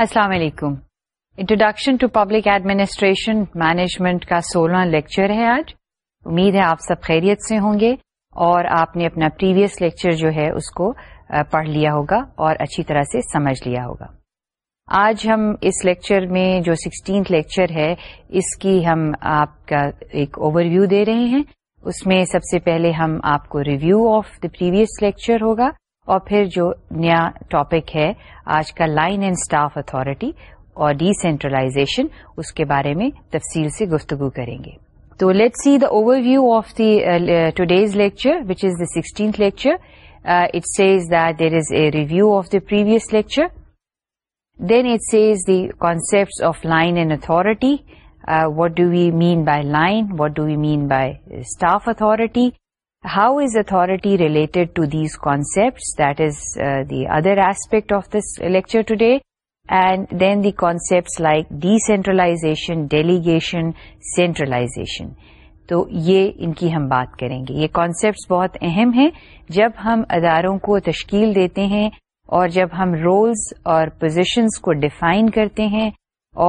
السلام علیکم introduction to public administration management کا سولہ لیکچر ہے آج امید ہے آپ سب خیریت سے ہوں گے اور آپ نے اپنا پریویس لیکچر جو ہے اس کو پڑھ لیا ہوگا اور اچھی طرح سے سمجھ لیا ہوگا آج ہم اس لیکچر میں جو سکسٹینتھ لیکچر ہے اس کی ہم آپ کا ایک اوورویو دے رہے ہیں اس میں سب سے پہلے ہم آپ کو review of the previous lecture ہوگا اور پھر جو نیا ٹاپک ہے آج کا لائن اینڈ اسٹاف اتارٹی اور ڈی سینٹرلائزیشن اس کے بارے میں تفصیل سے گفتگو کریں گے تو let see the overview of the today's lecture which is the sixteenth lecture it says there is a review of the previous lecture then it says the concept of line and authority what do we mean by line what do we mean by staff authority how is related to these these that is the other aspect of this lecture this lecture and then the the like decentralization delegation centralization تو یہ ان کی ہم بات کریں گے یہ concepts بہت اہم ہیں جب ہم اداروں کو تشکیل دیتے ہیں اور جب ہم رولز اور پوزیشنز کو ڈیفائن کرتے ہیں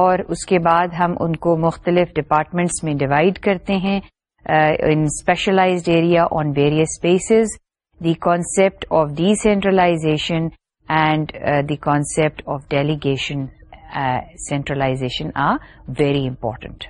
اور اس کے بعد ہم ان کو مختلف ڈپارٹمنٹس میں ڈیوائڈ کرتے ہیں Uh, in specialized area on various spaces, the concept of decentralization and uh, the concept of delegation, uh, centralization are very important.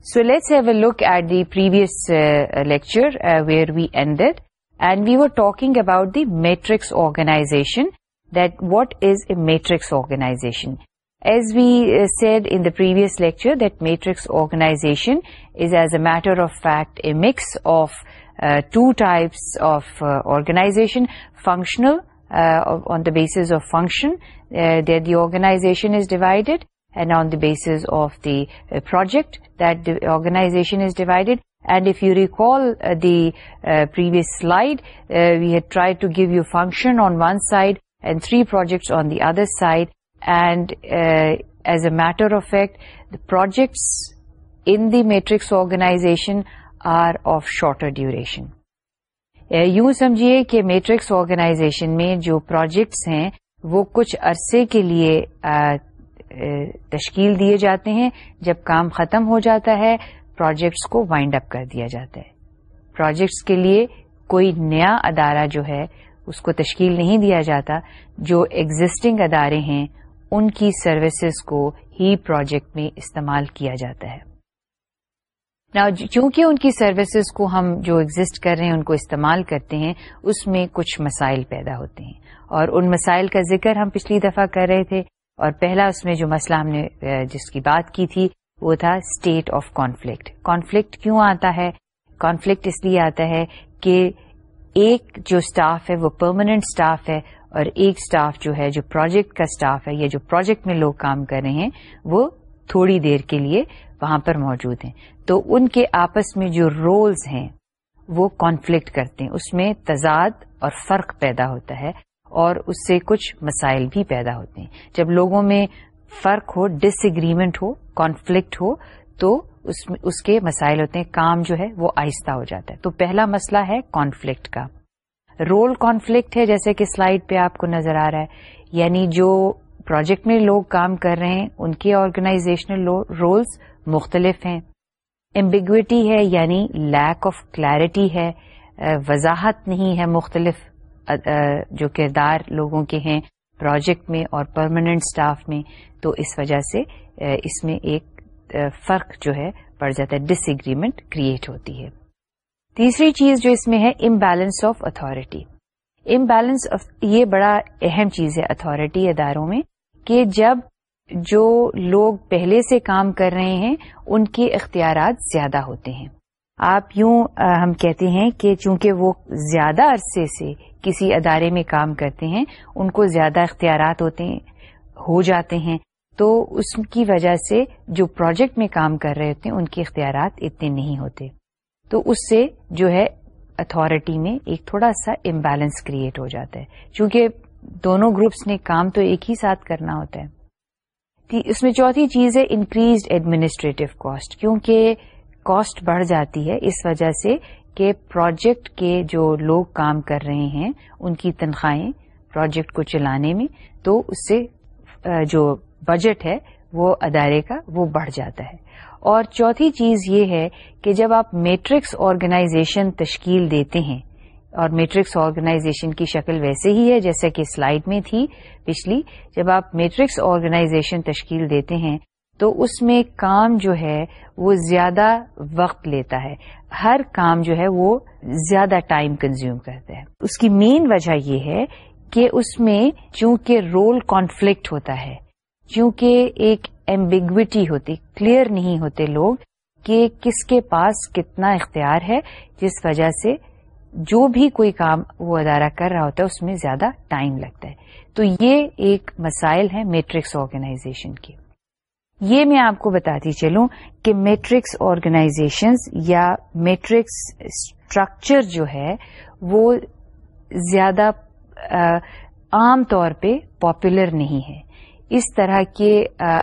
So let's have a look at the previous lecture where we ended, and we were talking about the matrix organization, that what is a matrix organization. As we uh, said in the previous lecture, that matrix organization is, as a matter of fact, a mix of uh, two types of uh, organization. Functional, on the basis of function, there the organization is divided, and on the basis of the project, that the organization is divided. And if you recall the previous slide, we had tried to give you function on one side and three projects on the other side, and as a matter of fact projects in the matrix organization are of shorter duration یوں سمجھیے کہ matrix organization میں جو projects ہیں وہ کچھ عرصے کے لیے تشکیل دیے جاتے ہیں جب کام ختم ہو جاتا ہے پروجیکٹس کو وائنڈ اپ کر دیا جاتا ہے پروجیکٹس کے لیے کوئی نیا ادارہ جو ہے اس کو تشکیل نہیں دیا جاتا جو ایگزٹنگ ادارے ہیں ان کی سروسز کو ہی پروجیکٹ میں استعمال کیا جاتا ہے نا چونکہ ان کی سروسز کو ہم جو ایگزٹ کر رہے ہیں ان کو استعمال کرتے ہیں اس میں کچھ مسائل پیدا ہوتے ہیں اور ان مسائل کا ذکر ہم پچھلی دفعہ کر رہے تھے اور پہلا اس میں جو مسئلہ ہم نے جس کی بات کی تھی وہ تھا اسٹیٹ آف کانفلکٹ کانفلکٹ کیوں آتا ہے کانفلکٹ اس لیے آتا ہے کہ ایک جو اسٹاف ہے وہ پرماننٹ اسٹاف ہے اور ایک سٹاف جو ہے جو پروجیکٹ کا سٹاف ہے یا جو پروجیکٹ میں لوگ کام کر رہے ہیں وہ تھوڑی دیر کے لیے وہاں پر موجود ہیں تو ان کے آپس میں جو رولز ہیں وہ کانفلکٹ کرتے ہیں اس میں تضاد اور فرق پیدا ہوتا ہے اور اس سے کچھ مسائل بھی پیدا ہوتے ہیں جب لوگوں میں فرق ہو ڈس ایگریمنٹ ہو کانفلکٹ ہو تو اس, اس کے مسائل ہوتے ہیں کام جو ہے وہ آہستہ ہو جاتا ہے تو پہلا مسئلہ ہے کانفلکٹ کا رول کانفلکٹ ہے جیسے کہ سلائیڈ پہ آپ کو نظر آ رہا ہے یعنی جو پروجیکٹ میں لوگ کام کر رہے ہیں ان کے آرگنائزیشنل رولس مختلف ہیں امبیگوٹی ہے یعنی لیک آف کلیرٹی ہے وضاحت نہیں ہے مختلف جو کردار لوگوں کے ہیں پروجیکٹ میں اور پرماننٹ اسٹاف میں تو اس وجہ سے اس میں ایک فرق جو ہے پڑ جاتا ہے ڈس ایگریمنٹ کریٹ ہوتی ہے تیسری چیز جو اس میں ہے imbalance of authority imbalance of یہ بڑا اہم چیز ہے اتھارٹی اداروں میں کہ جب جو لوگ پہلے سے کام کر رہے ہیں ان کے اختیارات زیادہ ہوتے ہیں آپ یوں ہم کہتے ہیں کہ چونکہ وہ زیادہ عرصے سے کسی ادارے میں کام کرتے ہیں ان کو زیادہ اختیارات ہوتے ہیں ہو جاتے ہیں تو اس کی وجہ سے جو پروجیکٹ میں کام کر رہے ہوتے ہیں ان کے اختیارات اتنے نہیں ہوتے تو اس سے جو ہے اتارٹی میں ایک تھوڑا سا امبیلنس کریٹ ہو جاتا ہے چونکہ دونوں گروپس نے کام تو ایک ہی ساتھ کرنا ہوتا ہے اس میں چوتھی چیز ہے انکریزڈ ایڈمنسٹریٹو کاسٹ کیونکہ کاسٹ بڑھ جاتی ہے اس وجہ سے کہ پروجیکٹ کے جو لوگ کام کر رہے ہیں ان کی تنخواہیں پروجیکٹ کو چلانے میں تو اس سے جو بجٹ ہے وہ ادارے کا وہ بڑھ جاتا ہے اور چوتھی چیز یہ ہے کہ جب آپ میٹرکس آرگنائزیشن تشکیل دیتے ہیں اور میٹرکس آرگنائزیشن کی شکل ویسے ہی ہے جیسے کہ سلائیڈ میں تھی پچھلی جب آپ میٹرکس آرگنائزیشن تشکیل دیتے ہیں تو اس میں کام جو ہے وہ زیادہ وقت لیتا ہے ہر کام جو ہے وہ زیادہ ٹائم کنزیوم کرتا ہے اس کی مین وجہ یہ ہے کہ اس میں چونکہ رول کانفلکٹ ہوتا ہے چونکہ ایک ایمبیگوٹی ہوتی کلیئر نہیں ہوتے لوگ کہ کس کے پاس کتنا اختیار ہے جس وجہ سے جو بھی کوئی کام وہ ادارہ کر رہا ہوتا ہے اس میں زیادہ ٹائم لگتا ہے تو یہ ایک مسائل ہے میٹرکس آرگنائزیشن کی یہ میں آپ کو بتاتی چلوں کہ میٹرکس آرگنائزیشنز یا میٹرکس اسٹرکچر جو ہے وہ زیادہ عام طور پہ پاپولر نہیں ہے اس طرح کے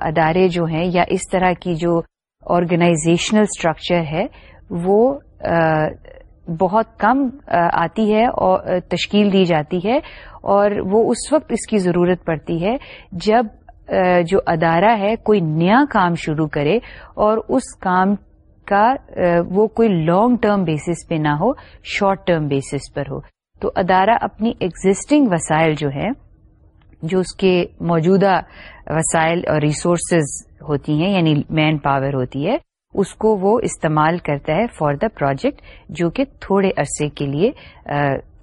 ادارے جو ہیں یا اس طرح کی جو آرگنائزیشنل اسٹرکچر ہے وہ بہت کم آتی ہے اور تشکیل دی جاتی ہے اور وہ اس وقت اس کی ضرورت پڑتی ہے جب جو ادارہ ہے کوئی نیا کام شروع کرے اور اس کام کا وہ کوئی لانگ ٹرم بیسس پہ نہ ہو شارٹ ٹرم بیسس پر ہو تو ادارہ اپنی ایگزٹنگ وسائل جو ہے جو اس کے موجودہ وسائل اور ریسورسز ہوتی ہیں یعنی مین پاور ہوتی ہے اس کو وہ استعمال کرتا ہے فار دا پروجیکٹ جو کہ تھوڑے عرصے کے لیے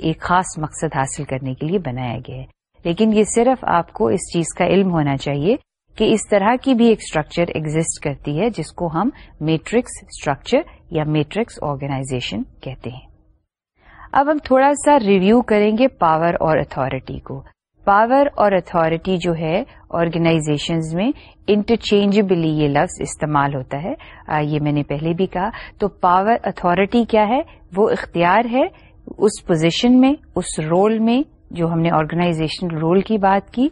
ایک خاص مقصد حاصل کرنے کے لیے بنایا گیا ہے لیکن یہ صرف آپ کو اس چیز کا علم ہونا چاہیے کہ اس طرح کی بھی ایک اسٹرکچر ایگزٹ کرتی ہے جس کو ہم میٹرکس اسٹرکچر یا میٹرکس آرگنائزیشن کہتے ہیں اب ہم تھوڑا سا ریویو کریں گے پاور اور اتارٹی کو پاور اور اتھارٹی جو ہے آرگنائزیشنز میں انٹرچینجبلی یہ لفظ استعمال ہوتا ہے آ, یہ میں نے پہلے بھی کہا تو پاور اتھارٹی کیا ہے وہ اختیار ہے اس پوزیشن میں اس رول میں جو ہم نے آرگنائزیشن رول کی بات کی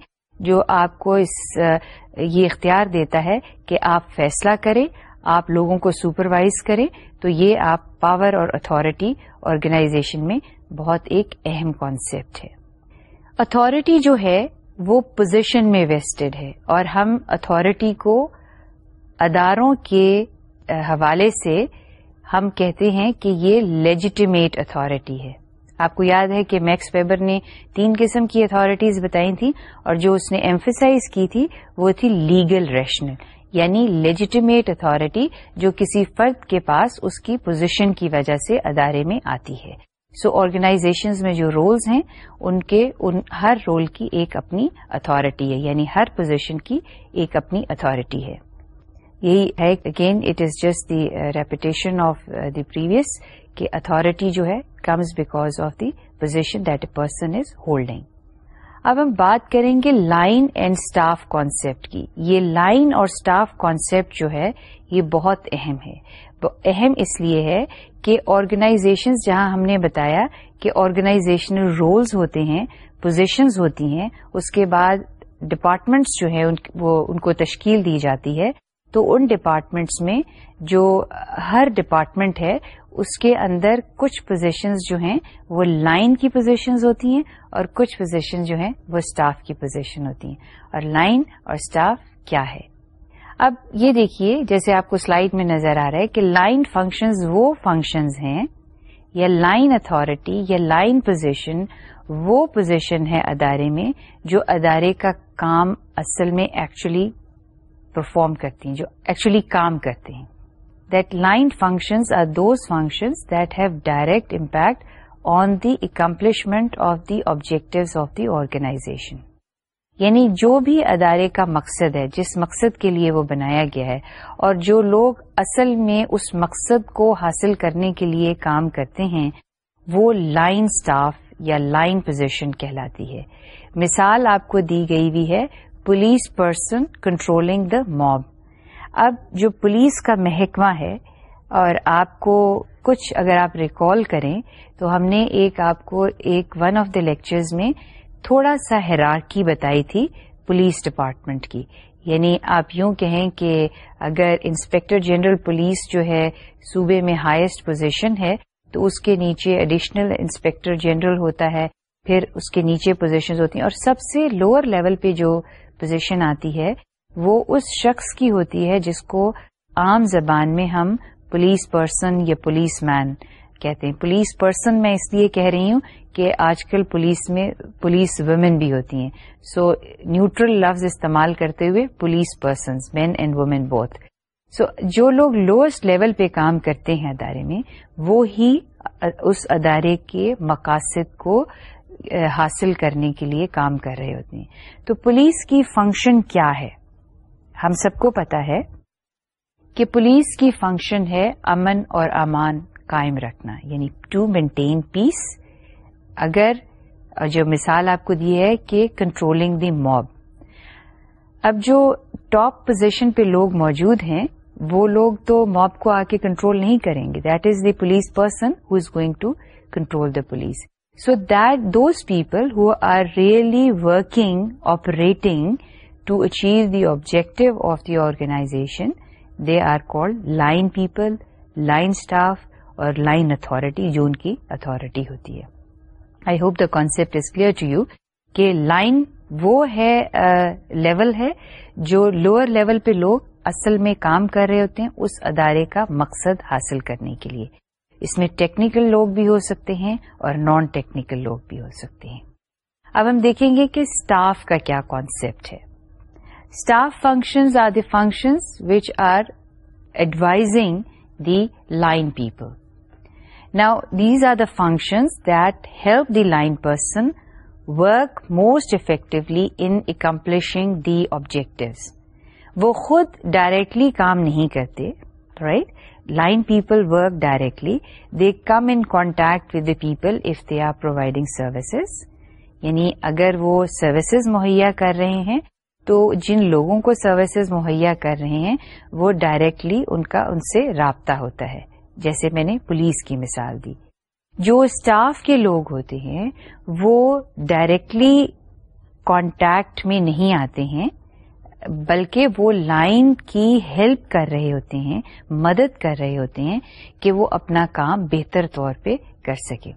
جو آپ کو اس آ, یہ اختیار دیتا ہے کہ آپ فیصلہ کریں آپ لوگوں کو سپروائز کریں تو یہ آپ پاور اور اتھارٹی آرگنائزیشن میں بہت ایک اہم کانسیپٹ ہے اتارٹی جو ہے وہ پوزیشن میں ویسٹڈ ہے اور ہم اتارٹی کو اداروں کے حوالے سے ہم کہتے ہیں کہ یہ لیجیٹیمیٹ اتارٹی ہے آپ کو یاد ہے کہ میکس ویبر نے تین قسم کی اتارٹیز بتائی تھی اور جو اس نے ایمفیسائز کی تھی وہ تھی لیگل ریشنل یعنی لیجیٹیمیٹ اتارٹی جو کسی فرد کے پاس اس کی پوزیشن کی وجہ سے ادارے میں آتی ہے سو آرگنائزیشنز میں جو رولز ہیں ان کے ان ہر رول کی ایک اپنی اتھارٹی ہے یعنی ہر پوزیشن کی ایک اپنی اتھارٹی ہے یہی ہے again it is just the reputation of the previous کہ اتارٹی جو ہے comes because of the position that a person is holding اب ہم بات کریں گے لائن اینڈ اسٹاف کانسیپٹ کی یہ لائن اور اسٹاف کانسیپٹ جو ہے یہ بہت اہم ہے اہم اس لیے ہے کہ آرگنائزیشنز جہاں ہم نے بتایا کہ آرگنائزیشنل رولز ہوتے ہیں پوزیشنز ہوتی ہیں اس کے بعد ڈپارٹمنٹس جو ہیں وہ ان کو تشکیل دی جاتی ہے تو ان ڈپارٹمنٹس میں جو ہر ڈپارٹمنٹ ہے اس کے اندر کچھ پوزیشنز جو ہیں وہ لائن کی پوزیشنز ہوتی ہیں اور کچھ پوزیشن جو ہیں وہ اسٹاف کی پوزیشن ہوتی ہیں اور لائن اور اسٹاف کیا ہے اب یہ دیکھیے جیسے آپ کو سلائڈ میں نظر آ رہا ہے کہ لائن فنکشنز وہ فنکشنز ہیں یا لائن اتارٹی یا لائن پوزیشن وہ پوزیشن ہے ادارے میں جو ادارے کا کام اصل میں ایکچولی پرفارم کرتی ہیں جو ایکچولی کام کرتے ہیں that line functions are those functions that have direct impact on the accomplishment of the objective of the organization یعنی جو بھی ادارے کا مقصد ہے جس مقصد کے لیے وہ بنایا گیا ہے اور جو لوگ اصل میں اس مقصد کو حاصل کرنے کے لیے کام کرتے ہیں وہ لائن سٹاف یا لائن پوزیشن کہلاتی ہے مثال آپ کو دی گئی ہوئی ہے police person controlling the mob اب جو پولیس کا محکمہ ہے اور آپ کو کچھ اگر آپ ریکال کریں تو ہم نے ایک آپ کو ایک ون آف دا لیکچرز میں تھوڑا سا ہیرارکی بتائی تھی پولیس ڈپارٹمنٹ کی یعنی آپ یوں کہیں کہ اگر انسپیکٹر جنرل پولیس جو ہے صوبے میں ہائیسٹ پوزیشن ہے تو اس کے نیچے اڈیشنل انسپیکٹر جنرل ہوتا ہے پھر اس کے نیچے پوزیشن ہوتی ہیں اور سب سے لوور لیول پہ جو پوزیشن آتی ہے وہ اس شخص کی ہوتی ہے جس کو عام زبان میں ہم پولیس پرسن یا پولیس مین کہتے ہیں پولیس پرسن میں اس لیے کہہ رہی ہوں کہ آج کل پولیس میں پولیس ویمن بھی ہوتی ہیں سو نیوٹرل لفظ استعمال کرتے ہوئے police person man and woman both so جو لوگ لوئسٹ لیول پہ کام کرتے ہیں ادارے میں وہ ہی اس ادارے کے مقاصد کو حاصل کرنے کے لیے کام کر رہے ہوتے ہیں تو پولیس کی فنکشن کیا ہے ہم سب کو پتا ہے کہ پولیس کی فنکشن ہے امن اور امان قائم رکھنا یعنی ٹو مینٹین پیس اگر جو مثال آپ کو دی ہے کہ کنٹرولنگ دی موب اب جو ٹاپ پوزیشن پہ لوگ موجود ہیں وہ لوگ تو موب کو آ کے کنٹرول نہیں کریں گے that is the police person who is going to control the police so that those people who are really working operating to achieve the objective of the organization they are called line people line staff اور line authority جو ان کی authority ہوتی ہے I hope the concept is clear to you کہ line وہ ہے level uh, ہے جو لوور لیول پہ لوگ اصل میں کام کر رہے ہوتے ہیں اس ادارے کا مقصد حاصل کرنے کے لیے اس میں ٹیکنیکل لوگ بھی ہو سکتے ہیں اور نان ٹیکنیکل لوگ بھی ہو سکتے ہیں اب ہم دیکھیں گے کہ اسٹاف کا کیا کانسیپٹ ہے staff functions are the function which are advising the line people Now, these are the functions that help the line person work most effectively in accomplishing the objectives وہ خود ڈائریکٹلی کام نہیں کرتے right line people work directly they come in contact with the people if they are providing services یعنی اگر وہ services مہیا کر رہے ہیں تو جن لوگوں کو سروسز مہیا کر رہے ہیں وہ ڈائریکٹلی ان کا ان سے رابطہ ہوتا ہے جیسے میں نے پولیس کی مثال دی جو اسٹاف کے لوگ ہوتے ہیں وہ ڈائریکٹلی کانٹیکٹ میں نہیں آتے ہیں بلکہ وہ لائن کی ہیلپ کر رہے ہوتے ہیں مدد کر رہے ہوتے ہیں کہ وہ اپنا کام بہتر طور پہ کر سکے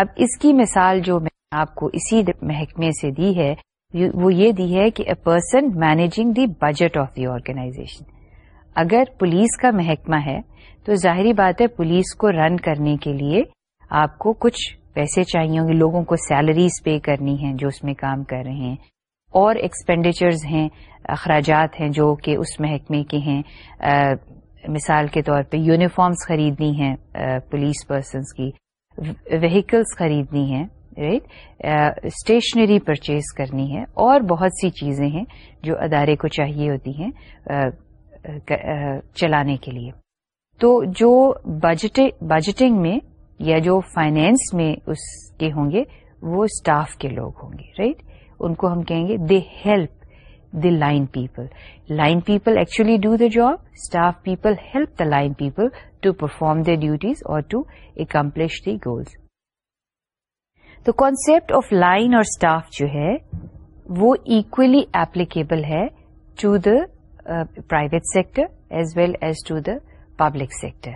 اب اس کی مثال جو میں آپ کو اسی محکمے سے دی ہے وہ یہ دی ہے کہ a person managing the budget of the organization اگر پولیس کا محکمہ ہے تو ظاہری بات ہے پولیس کو رن کرنے کے لیے آپ کو کچھ پیسے چاہیے ہوں گے لوگوں کو سیلریز پے کرنی ہیں جو اس میں کام کر رہے ہیں اور ایکسپینڈیچرز ہیں اخراجات ہیں جو کہ اس محکمے کے ہیں آ, مثال کے طور پہ یونیفارمس خریدنی ہیں پولیس پرسنس کی وہیکلس خریدنی ہیں رائٹ اسٹیشنری پرچیز کرنی ہے اور بہت سی چیزیں ہیں جو ادارے کو چاہیے ہوتی ہیں چلانے کے لیے تو جو بجٹ میں یا جو فائنینس میں اس کے ہوں گے وہ اسٹاف کے لوگ ہوں گے رائٹ ان کو ہم کہیں گے they help the line people line people actually do the job staff people help the line people to perform the duties اور ٹو اکمپلش دی گولز تو کانسپٹ آف لائن اور اسٹاف جو ہے وہ اکولی ایپلیکیبل ہے to the private sector as well as to the public sector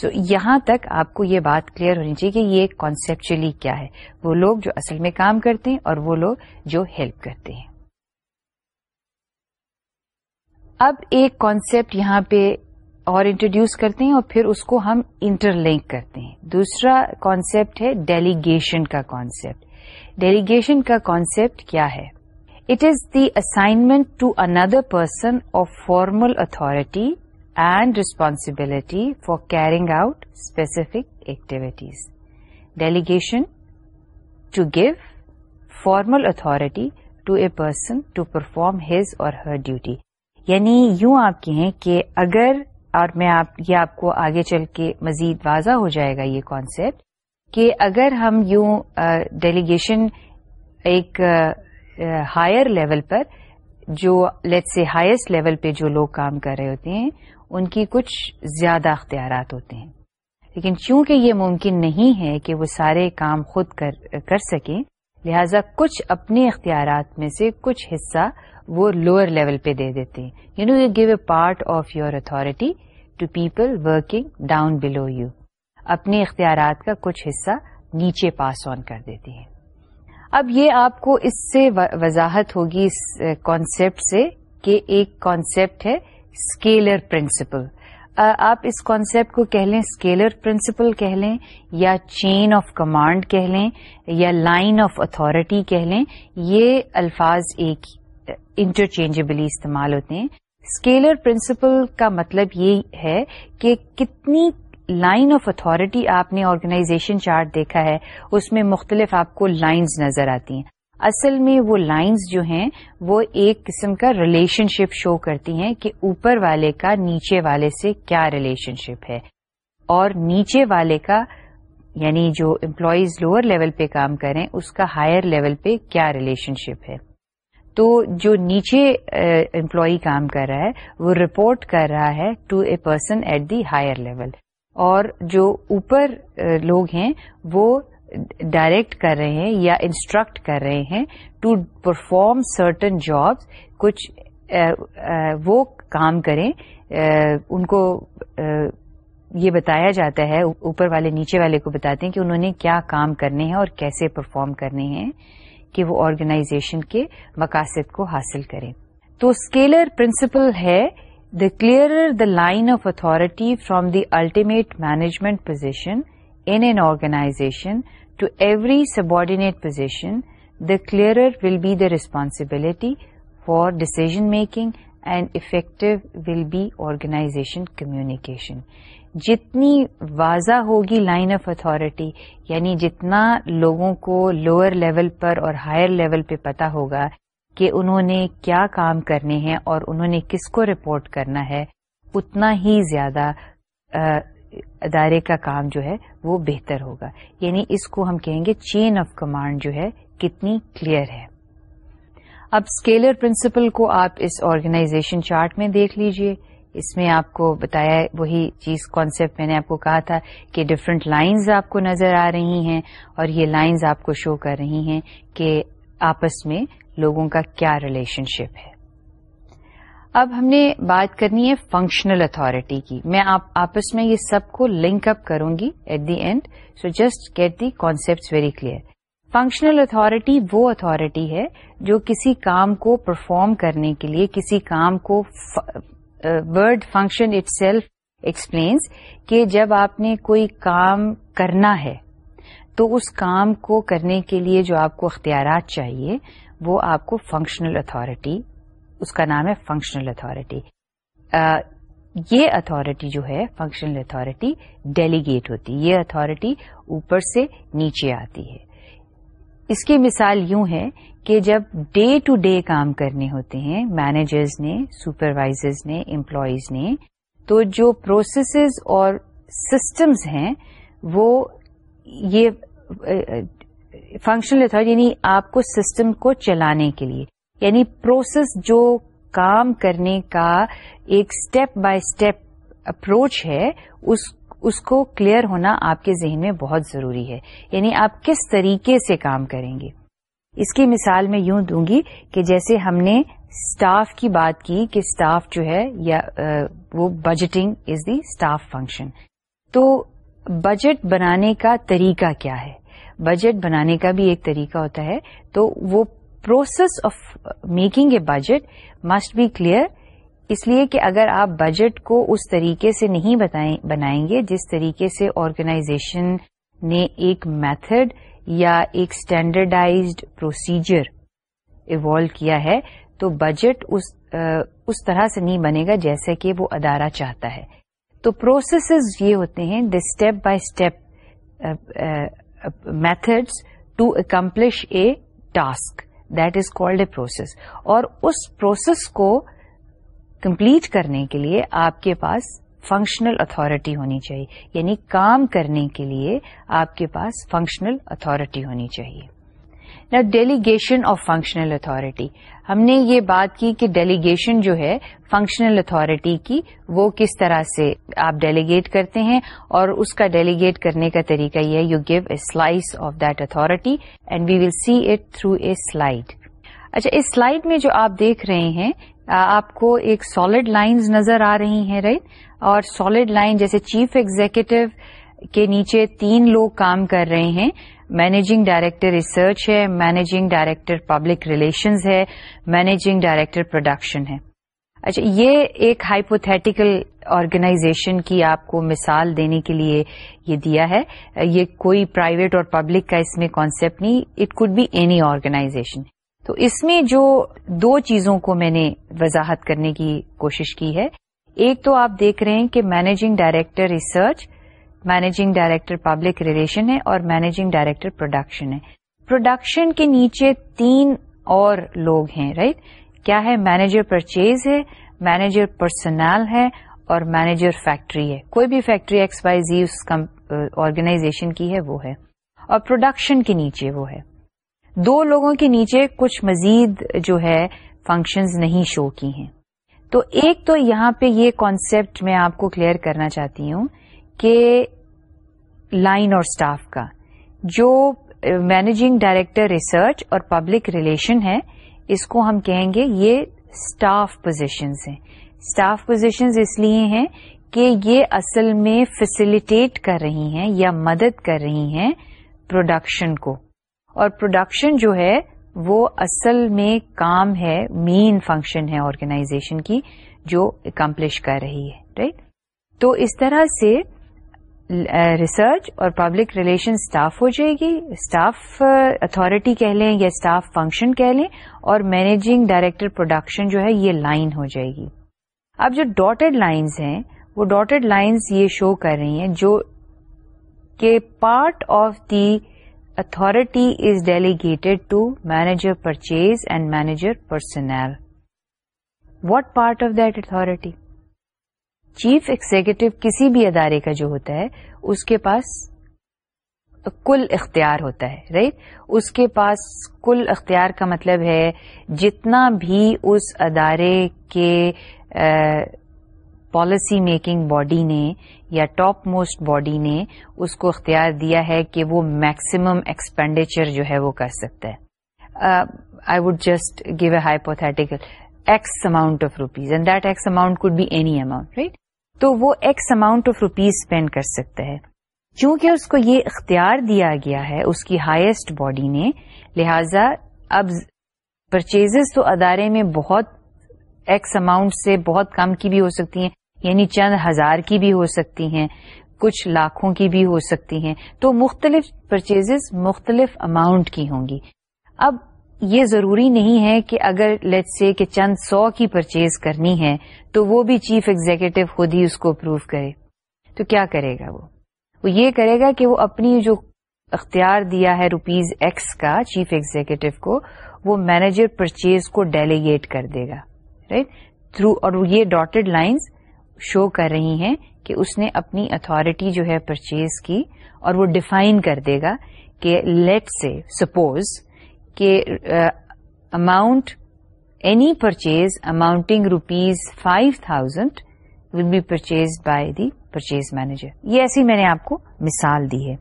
so یہاں تک آپ کو یہ بات کلیئر ہونی چاہیے کہ یہ کانسیپچلی کیا ہے وہ لوگ جو اصل میں کام کرتے ہیں اور وہ لوگ جو ہیلپ کرتے ہیں اب ایک کانسیپٹ یہاں پہ اور انٹروڈیوس کرتے ہیں اور پھر اس کو ہم انٹر لنک کرتے ہیں دوسرا کانسیپٹ ہے ڈیلیگیشن کا کانسیپٹ ڈیلیگیشن کا کانسیپٹ کیا ہے it is the assignment to another person of formal authority and responsibility for carrying out specific activities delegation to give formal authority to a person to perform his or her duty یعنی یوں آپ کے ہیں کہ اگر اور میں آپ یہ آپ کو آگے چل کے مزید واضح ہو جائے گا یہ کانسیپٹ کہ اگر ہم یوں ڈیلیگیشن ایک ہائر لیول پر جو لیٹ سے ہائیسٹ لیول پہ جو لوگ کام کر رہے ہوتے ہیں ان کی کچھ زیادہ اختیارات ہوتے ہیں لیکن چونکہ یہ ممکن نہیں ہے کہ وہ سارے کام خود کر کر سکیں لہذا کچھ اپنے اختیارات میں سے کچھ حصہ وہ لوئر لیول پہ دے دیتے ہیں you know you give a part of your authority to people working down below you اپنے اختیارات کا کچھ حصہ نیچے پاس آن کر دیتے ہیں اب یہ آپ کو اس سے وضاحت ہوگی اس کانسیپٹ سے کہ ایک کانسیپٹ ہے اسکیلر پرنسپل آپ اس کانسیپٹ کو کہہ لیں اسکیلر پرنسپل کہہ لیں یا چین آف کمانڈ کہہ لیں یا لائن آف اتھارٹی کہہ لیں یہ الفاظ ایک انٹرچینجبلی استعمال ہوتے ہیں اسکیلر پرنسپل کا مطلب یہ ہے کہ کتنی لائن آف اتارٹی آپ نے آرگنائزیشن چارٹ دیکھا ہے اس میں مختلف آپ کو لائنز نظر آتی ہیں اصل میں وہ لائنز جو ہیں وہ ایک قسم کا ریلیشن شپ شو کرتی ہیں کہ اوپر والے کا نیچے والے سے کیا ریلیشن شپ ہے اور نیچے والے کا یعنی جو امپلائیز لوور لیول پہ کام کریں اس کا ہائر لیول پہ کیا ریلیشن شپ ہے تو جو نیچے امپلائی کام کر رہا ہے وہ رپورٹ کر رہا ہے to a person at the higher level اور جو اوپر لوگ ہیں وہ ڈائریکٹ کر رہے ہیں یا انسٹرکٹ کر رہے ہیں ٹو پرفارم سرٹن جابس کچھ وہ کام کریں ان کو یہ بتایا جاتا ہے اوپر والے نیچے والے کو بتاتے ہیں کہ انہوں نے کیا کام کرنے ہیں اور کیسے پرفارم کرنے ہیں کہ وہ آرگنائزیشن کے مقاصد کو حاصل کریں تو اسکیلر پرنسپل ہے the clearer the line of authority from the ultimate management position in an organization to every subordinate position, the clearer will be the responsibility for decision making and effective will be organization communication. جتنی واضح ہوگی line of authority یعنی جتنا لوگوں کو lower level پر اور higher level پہ پتا ہوگا کہ انہوں نے کیا کام کرنے ہیں اور انہوں نے کس کو رپورٹ کرنا ہے اتنا ہی زیادہ ادارے کا کام جو ہے وہ بہتر ہوگا یعنی اس کو ہم کہیں گے چین آف کمانڈ جو ہے کتنی کلیئر ہے اب اسکیلر پرنسپل کو آپ اس آرگنائزیشن چارٹ میں دیکھ لیجئے اس میں آپ کو بتایا وہی چیز کانسیپٹ میں نے آپ کو کہا تھا کہ ڈفرینٹ لائنز آپ کو نظر آ رہی ہیں اور یہ لائنز آپ کو شو کر رہی ہیں کہ آپس میں لوگوں کا کیا ریلیشن شپ ہے اب ہم نے بات کرنی ہے فنکشنل اتارٹی کی میں آپ آپس میں یہ سب کو لنک اپ کروں گی at the end so just get the concept very clear functional authority وہ اتارٹی ہے جو کسی کام کو پرفارم کرنے کے لیے کسی کام کو word function itself explains کہ جب آپ نے کوئی کام کرنا ہے تو اس کام کو کرنے کے لیے جو آپ کو اختیارات چاہیے وہ آپ کو فنکشنل اتارٹی اس کا نام ہے فنکشنل اتارٹی یہ اتارٹی جو ہے فنکشنل اتارٹی ڈیلیگیٹ ہوتی یہ اتارٹی اوپر سے نیچے آتی ہے اس کی مثال یوں ہے کہ جب ڈے ٹو ڈے کام کرنے ہوتے ہیں مینیجرز نے سپروائزرز نے امپلائیز نے تو جو پروسیسز اور سسٹمز ہیں وہ یہ فنکشنل اتھارٹی یعنی آپ کو سسٹم کو چلانے کے لیے یعنی پروسیس جو کام کرنے کا ایک اسٹیپ بائی اسٹیپ اپروچ ہے اس اس کو کلیئر ہونا آپ کے ذہن میں بہت ضروری ہے یعنی آپ کس طریقے سے کام کریں گے اس کی مثال میں یوں دوں گی کہ جیسے ہم نے اسٹاف کی بات کی کہ اسٹاف جو ہے یا وہ budgeting is the staff function تو بجٹ بنانے کا طریقہ کیا ہے بجٹ بنانے کا بھی ایک طریقہ ہوتا ہے تو وہ process of making a budget must be clear اس لیے کہ اگر آپ بجٹ کو اس طریقے سے نہیں بنائیں گے جس طریقے سے آرگنائزیشن نے ایک میتھڈ یا ایک اسٹینڈرڈائزڈ پروسیجر ایوالو کیا ہے تو بجٹ اس طرح سے نہیں بنے گا جیسے کہ وہ ادارہ چاہتا ہے تو پروسیسز یہ ہوتے ہیں the step by step methods to accomplish a task that is called a process اور اس پروسیس کو کمپلیٹ کرنے کے لیے آپ کے پاس فنکشنل اتارٹی ہونی چاہیے یعنی کام کرنے کے لیے آپ کے پاس فنکشنل اتارٹی ہونی چاہیے ڈیلیگیشن آف فنکشنل اتارٹی ہم نے یہ بات کی کہ ڈیلیگیشن جو ہے فنکشنل اتارٹی کی وہ کس طرح سے آپ ڈیلیگیٹ کرتے ہیں اور اس کا ڈیلیگیٹ کرنے کا طریقہ یہ you give a slice of that authority and we will see it through a slide اچھا اس سلائڈ میں جو آپ دیکھ رہے ہیں آپ کو ایک سالڈ لائنز نظر آ رہی ہیں رائٹ اور سالڈ لائن جیسے چیف ایگزیکٹو کے نیچے تین لوگ کام کر رہے ہیں مینیجنگ ڈائریکٹر ریسرچ ہے مینیجنگ ڈائریکٹر پبلک ریلیشنز ہے مینیجنگ ڈائریکٹر پروڈکشن ہے اچھا یہ ایک ہائپوتھیٹیکل آرگنائزیشن کی آپ کو مثال دینے کے لیے یہ دیا ہے یہ کوئی پرائیویٹ اور پبلک کا اس میں کانسیپٹ نہیں it could be any organization تو اس میں جو دو چیزوں کو میں نے وضاحت کرنے کی کوشش کی ہے ایک تو آپ دیکھ رہے ہیں کہ managing director research managing director public relation ہے اور مینیجنگ ڈائریکٹر پروڈکشن ہے پروڈکشن کے نیچے تین اور لوگ ہیں رائٹ کیا ہے مینیجر پرچیز ہے مینیجر پرسنل ہے اور مینیجر فیکٹری ہے کوئی بھی فیکٹری ایکس وائی زی اس آرگنائزیشن کی ہے وہ ہے اور پروڈکشن کے نیچے وہ ہے دو لوگوں کے نیچے کچھ مزید جو ہے فنکشنز نہیں شو کی ہیں تو ایک تو یہاں پہ یہ کانسیپٹ میں آپ کو کلیئر کرنا چاہتی ہوں کے لائن اور اسٹاف کا جو مینیجنگ ڈائریکٹر ریسرچ اور پبلک ریلیشن ہے اس کو ہم کہیں گے یہ اسٹاف پوزیشنز ہیں اسٹاف پوزیشنز اس لیے ہیں کہ یہ اصل میں فیسیلیٹیٹ کر رہی ہیں یا مدد کر رہی ہیں پروڈکشن کو اور پروڈکشن جو ہے وہ اصل میں کام ہے مین فنکشن ہے آرگنائزیشن کی جو اکمپلش کر رہی ہے رائٹ right? تو اس طرح سے ریسرچ اور پبلک ریلیشن اسٹاف ہو جائے گی اسٹاف اتارٹی کہہ لیں یا اسٹاف فنکشن کہہ لیں اور مینیجنگ ڈائریکٹر پروڈکشن جو ہے یہ لائن ہو جائے گی اب جو ڈاٹڈ لائنز ہیں وہ ڈاٹڈ لائنز یہ شو کر رہی ہیں جو کہ part of the authority is delegated to manager purchase and manager personnel what part of that authority chief executive کسی بھی ادارے کا جو ہوتا ہے اس کے پاس کل اختیار ہوتا ہے رائٹ اس کے پاس کل اختیار کا مطلب ہے جتنا بھی اس ادارے کے پالیسی میکنگ باڈی نے یا ٹاپ موسٹ باڈی نے اس کو اختیار دیا ہے کہ وہ میکسیمم ایکسپینڈیچر جو ہے وہ کر سکتا ہے I would just give a hypothetical X amount of rupees and that X amount could be any amount right تو وہ X amount of rupees spend کر سکتا ہے چونکہ اس کو یہ اختیار دیا گیا ہے اس کی ہائیسٹ باڈی نے لہذا اب پرچیز تو ادارے میں بہت ایکس اماؤنٹ سے بہت کم کی بھی ہو سکتی ہیں یعنی چند ہزار کی بھی ہو سکتی ہیں کچھ لاکھوں کی بھی ہو سکتی ہیں تو مختلف پرچیز مختلف اماؤنٹ کی ہوں گی اب یہ ضروری نہیں ہے کہ اگر لیٹ سے کہ چند سو کی پرچیز کرنی ہے تو وہ بھی چیف ایگزیکٹو خود ہی اس کو اپروو کرے تو کیا کرے گا وہ وہ یہ کرے گا کہ وہ اپنی جو اختیار دیا ہے روپیز ایکس کا چیف ایگزیکٹو کو وہ مینیجر پرچیز کو ڈیلیگیٹ کر دے گا رائٹ تھرو اور یہ ڈاٹڈ لائنز شو کر رہی ہیں کہ اس نے اپنی اتارٹی جو ہے پرچیز کی اور وہ ڈیفائن کر دے گا کہ لیٹ سے سپوز کہ amount any purchase amounting rupees five thousand will be purchase by the purchase manager یہ ایسی میں نے آپ کو مثال دی ہے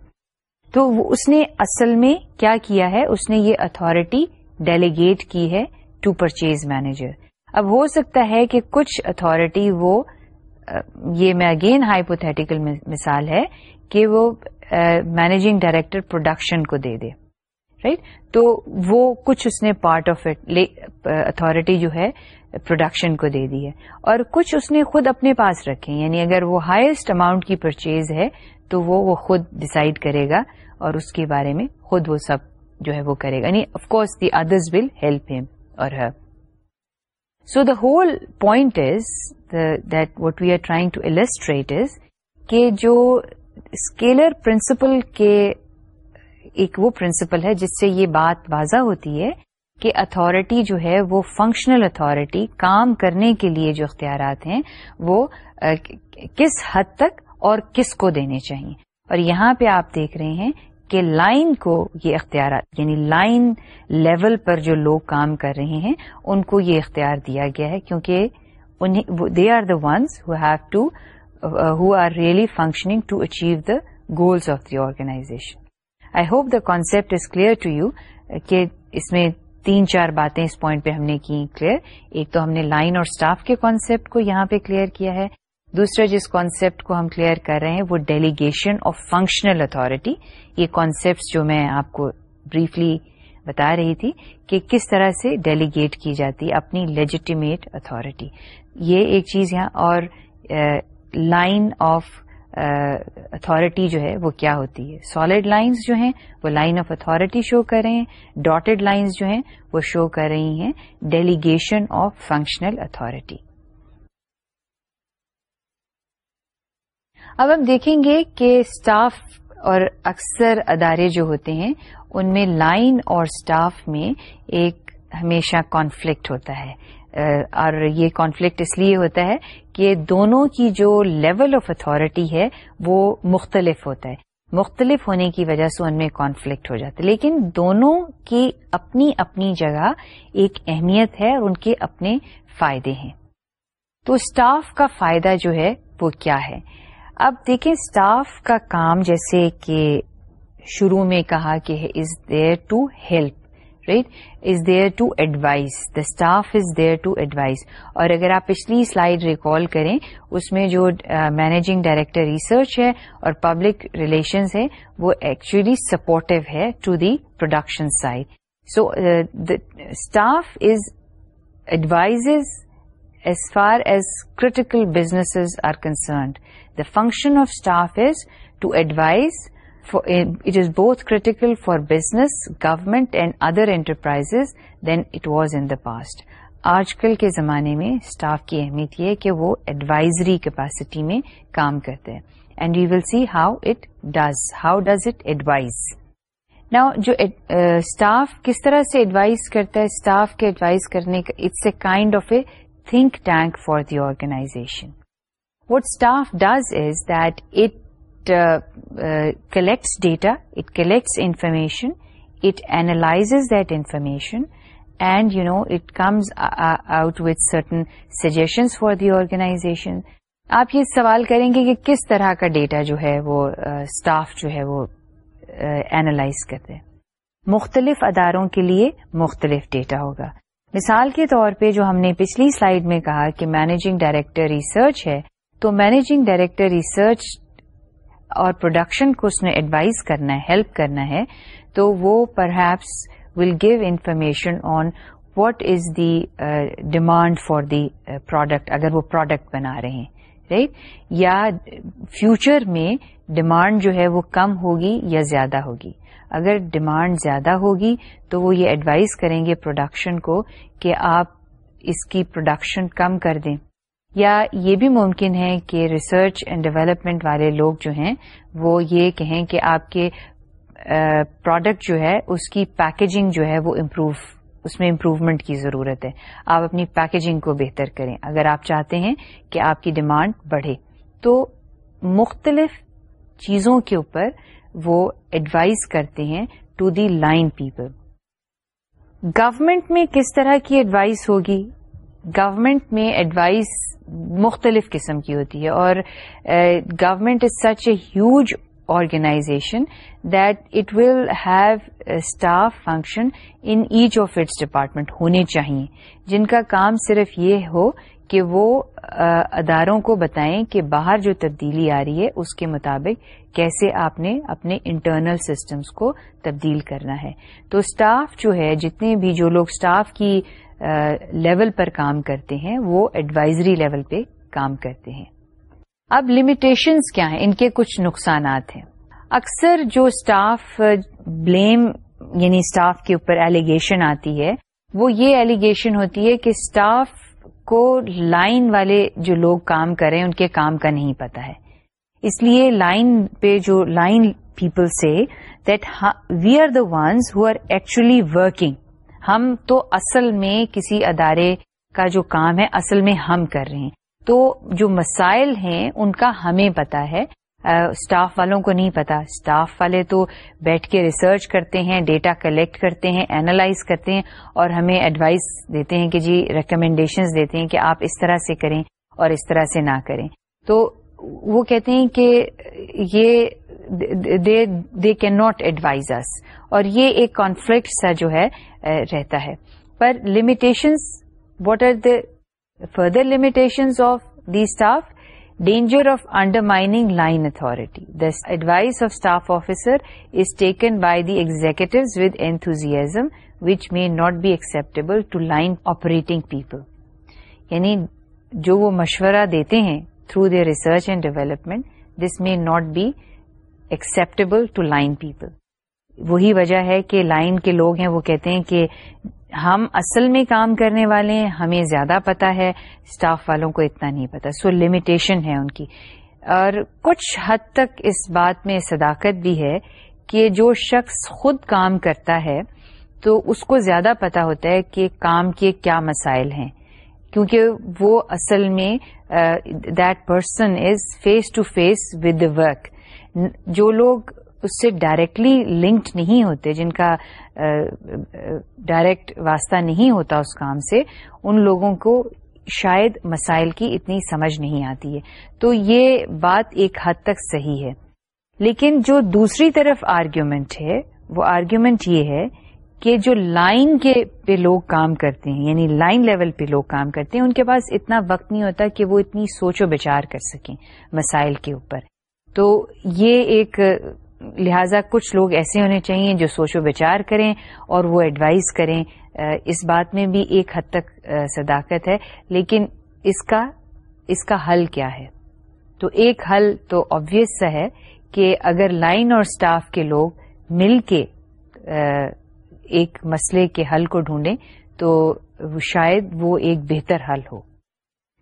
تو اس نے اصل میں کیا کیا ہے اس نے یہ اتارٹی ڈیلیگیٹ کی ہے ٹو پرچیز مینیجر اب ہو سکتا ہے کہ کچھ اتارٹی وہ یہ میں اگین ہائپوتھیٹیکل مثال ہے کہ وہ مینیجنگ ڈائریکٹر پروڈکشن کو دے دے رائٹ تو وہ کچھ اس نے پارٹ آف اتارٹی جو ہے پروڈکشن کو دے دی ہے اور کچھ اس نے خود اپنے پاس رکھے یعنی اگر وہ ہائیسٹ اماؤنٹ کی پرچیز ہے تو وہ وہ خود ڈسائڈ کرے گا اور اس کے بارے میں خود وہ سب جو ہے وہ کرے گا یعنی course the others will help ہم اور so the whole point is that what we are trying to illustrate is کہ جو اسکیلر پرنسپل کے ایک وہ پرنسپل ہے جس سے یہ بات واضح ہوتی ہے کہ اتھارٹی جو ہے وہ فنکشنل اتھارٹی کام کرنے کے لیے جو اختیارات ہیں وہ کس حد تک اور کس کو دینے چاہیے اور یہاں پہ آپ دیکھ رہے ہیں کہ لائن کو یہ اختیارات یعنی لائن لیول پر جو لوگ کام کر رہے ہیں ان کو یہ اختیار دیا گیا ہے کیونکہ they are the ones have to are really functioning to achieve the goals of the organization I hope the concept is clear to you کہ اس میں تین چار باتیں اس پوائنٹ پہ ہم نے کی کلیئر ایک تو ہم نے لائن اور اسٹاف کے کانسیپٹ کو یہاں پہ کلیئر کیا ہے دوسرا جس کانسیپٹ کو ہم کلیئر کر رہے ہیں وہ ڈیلیگیشن آف فنکشنل اتارٹی یہ کانسیپٹ جو میں آپ کو بریفلی بتا رہی تھی کہ کس طرح سے ڈیلیگیٹ کی جاتی اپنی لیجیٹیمیٹ اتارٹی یہ ایک چیز یہاں اور لائن eh, آف اتارٹی جو ہے وہ کیا ہوتی ہے سالڈ لائنس جو ہیں وہ لائن آف اتارٹی شو کر رہے ہیں ڈاٹڈ لائنس جو ہیں وہ شو کر رہی ہیں ڈیلیگیشن آف فنکشنل اتارٹی اب ہم دیکھیں گے کہ اسٹاف اور اکثر ادارے جو ہوتے ہیں ان میں لائن اور اسٹاف میں ایک ہمیشہ کانفلکٹ ہوتا ہے اور یہ کانفلکٹ اس لیے ہوتا ہے کہ دونوں کی جو لیول آف اتھارٹی ہے وہ مختلف ہوتا ہے مختلف ہونے کی وجہ سے ان میں کانفلکٹ ہو جاتا ہے لیکن دونوں کی اپنی اپنی جگہ ایک اہمیت ہے اور ان کے اپنے فائدے ہیں تو اسٹاف کا فائدہ جو ہے وہ کیا ہے اب دیکھیں اسٹاف کا کام جیسے کہ شروع میں کہا کہ is there to help right is there to advise the staff is there to advise اور اگر آپ پچھلی سلائی ریکال کریں اس میں جو مینیجنگ ڈائریکٹر ریسرچ ہے اور پبلک ریلیشنز ہے وہ ایکچولی سپورٹو ہے to the production side so staff is advise as far as critical business are concerned the function of staff is to advise it is both critical for business government and other enterprises then it was in the past آج کل کے زمانے میں staff کی اہمیت یہ ہے کہ وہ ایڈوائزری کیپیسٹی میں کام کرتے ہیں and you will see how it does how does it advise نا جو اسٹاف eh, کس طرح سے ایڈوائز کرتا ہے اسٹاف کے ایڈوائز کرنے کا it's a kind of a think tank for the organization what staff does is that it collects data it collects information it analyse that information and you know it comes out with certain suggestions for the organization آپ یہ سوال کریں گے کہ کس طرح کا data جو ہے وہ اسٹاف uh, جو ہے وہ اینالائز uh, کرتے مختلف اداروں کے لیے مختلف ڈیٹا ہوگا مثال کے طور پہ جو ہم نے پچھلی سلائیڈ میں کہا کہ مینیجنگ ڈائریکٹر ریسرچ ہے تو مینیجنگ ڈائریکٹر ریسرچ اور پروڈکشن کو اس نے ایڈوائز کرنا ہے ہیلپ کرنا ہے تو وہ perhaps will give information on what is the demand for the product اگر وہ پروڈکٹ بنا رہے ہیں رائٹ یا فیوچر میں ڈیمانڈ جو ہے وہ کم ہوگی یا زیادہ ہوگی اگر ڈیمانڈ زیادہ ہوگی تو وہ یہ ایڈوائز کریں گے پروڈکشن کو کہ آپ اس کی پروڈکشن کم کر دیں یا یہ بھی ممکن ہے کہ ریسرچ اینڈ ڈیولپمنٹ والے لوگ جو ہیں وہ یہ کہیں کہ آپ کے پروڈکٹ جو ہے اس کی پیکجنگ جو ہے وہ امپروو اس میں امپروومنٹ کی ضرورت ہے آپ اپنی پیکجنگ کو بہتر کریں اگر آپ چاہتے ہیں کہ آپ کی ڈیمانڈ بڑھے تو مختلف چیزوں کے اوپر وہ ایڈوائز کرتے ہیں to the line people government میں کس طرح کی ایڈوائز ہوگی گورنمنٹ میں ایڈوائز مختلف قسم کی ہوتی ہے اور government is such a huge organization that it will have staff function in each of its department ہونے چاہیے جن کا کام صرف یہ ہو کہ وہ uh, اداروں کو بتائیں کہ باہر جو تبدیلی آ رہی ہے اس کے مطابق کیسے آپ نے اپنے انٹرنل سسٹمس کو تبدیل کرنا ہے تو اسٹاف جو ہے جتنے بھی جو لوگ اسٹاف کی لیول پر کام کرتے ہیں وہ ایڈوائزری لیول پہ کام کرتے ہیں اب لمیٹیشنس کیا ہیں ان کے کچھ نقصانات ہیں اکثر جو اسٹاف بلیم uh, یعنی اسٹاف کے اوپر ایلیگیشن آتی ہے وہ یہ ایلیگیشن ہوتی ہے کہ اسٹاف کو لائن والے جو لوگ کام کریں ان کے کام کا نہیں پتا ہے اس لیے لائن پہ جو لائن پیپل سے that we are the ones who are actually working ہم تو اصل میں کسی ادارے کا جو کام ہے اصل میں ہم کر رہے ہیں تو جو مسائل ہیں ان کا ہمیں پتا ہے اسٹاف والوں کو نہیں پتا اسٹاف والے تو بیٹھ کے ریسرچ کرتے ہیں ڈیٹا کلیکٹ کرتے ہیں اینالائز کرتے ہیں اور ہمیں ایڈوائز دیتے ہیں کہ جی ریکمینڈیشنز دیتے ہیں کہ آپ اس طرح سے کریں اور اس طرح سے نہ کریں تو وہ کہتے ہیں کہ یہ دے کین ناٹ ایڈوائز اس اور یہ ایک کانفلکٹ سا جو ہے رہتا ہے پر limitations what are the further limitation of the staff danger of undermining line authority the advise of staff officer is taken by the executive with enthusiasm which may not be acceptable to line operating people یعنی جو وہ مشورہ دیتے ہیں through the research and development this may not be acceptable to line people وہی وجہ ہے کہ لائن کے لوگ ہیں وہ کہتے ہیں کہ ہم اصل میں کام کرنے والے ہیں ہمیں زیادہ پتا ہے اسٹاف والوں کو اتنا نہیں پتہ سو لمیٹیشن ہے ان کی اور کچھ حد تک اس بات میں صداقت بھی ہے کہ جو شخص خود کام کرتا ہے تو اس کو زیادہ پتا ہوتا ہے کہ کام کے کیا مسائل ہیں کیونکہ وہ اصل میں that person is face to face with the work جو لوگ اس سے ڈائریکٹلی لنکڈ نہیں ہوتے جن کا ڈائریکٹ واسطہ نہیں ہوتا اس کام سے ان لوگوں کو شاید مسائل کی اتنی سمجھ نہیں آتی ہے تو یہ بات ایک حد تک صحیح ہے لیکن جو دوسری طرف آرگیومنٹ ہے وہ آرگیومنٹ یہ ہے کہ جو لائن کے پہ لوگ کام کرتے ہیں یعنی لائن لیول پہ لوگ کام کرتے ہیں ان کے پاس اتنا وقت نہیں ہوتا کہ وہ اتنی سوچ و بچار کر سکیں مسائل کے اوپر تو یہ ایک لہذا کچھ لوگ ایسے ہونے چاہیے جو سوچ و بچار کریں اور وہ ایڈوائز کریں اس بات میں بھی ایک حد تک صداقت ہے لیکن اس کا اس کا حل کیا ہے تو ایک حل تو آبویس سا ہے کہ اگر لائن اور سٹاف کے لوگ مل کے ایک مسئلے کے حل کو ڈھونڈیں تو شاید وہ ایک بہتر حل ہو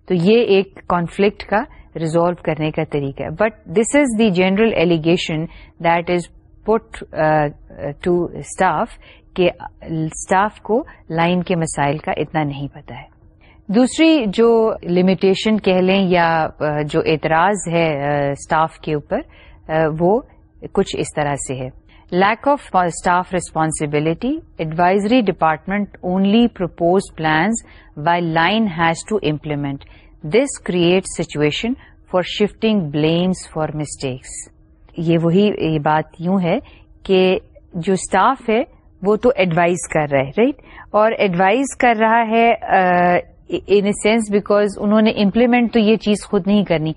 تو یہ ایک کانفلکٹ کا ریزالو کرنے کا طریقہ ہے but this is the general allegation that is put to staff کو لائن کے مسائل کا اتنا نہیں پتا ہے دوسری جو لمیٹیشن کہہ لیں یا uh, جو اعتراض ہے اسٹاف uh, کے اوپر uh, وہ کچھ اس طرح سے ہے lack of staff responsibility advisory department only purpose plans by line has to implement this create situation for shifting blames for mistakes یہ وہی یہ بات یوں ہے کہ جو اسٹاف ہے وہ تو ایڈوائز کر رہا ہے رائٹ right? اور ایڈوائز کر رہا ہے ان اے سینس بیکاز انہوں نے امپلیمنٹ تو یہ چیز خود نہیں کرنی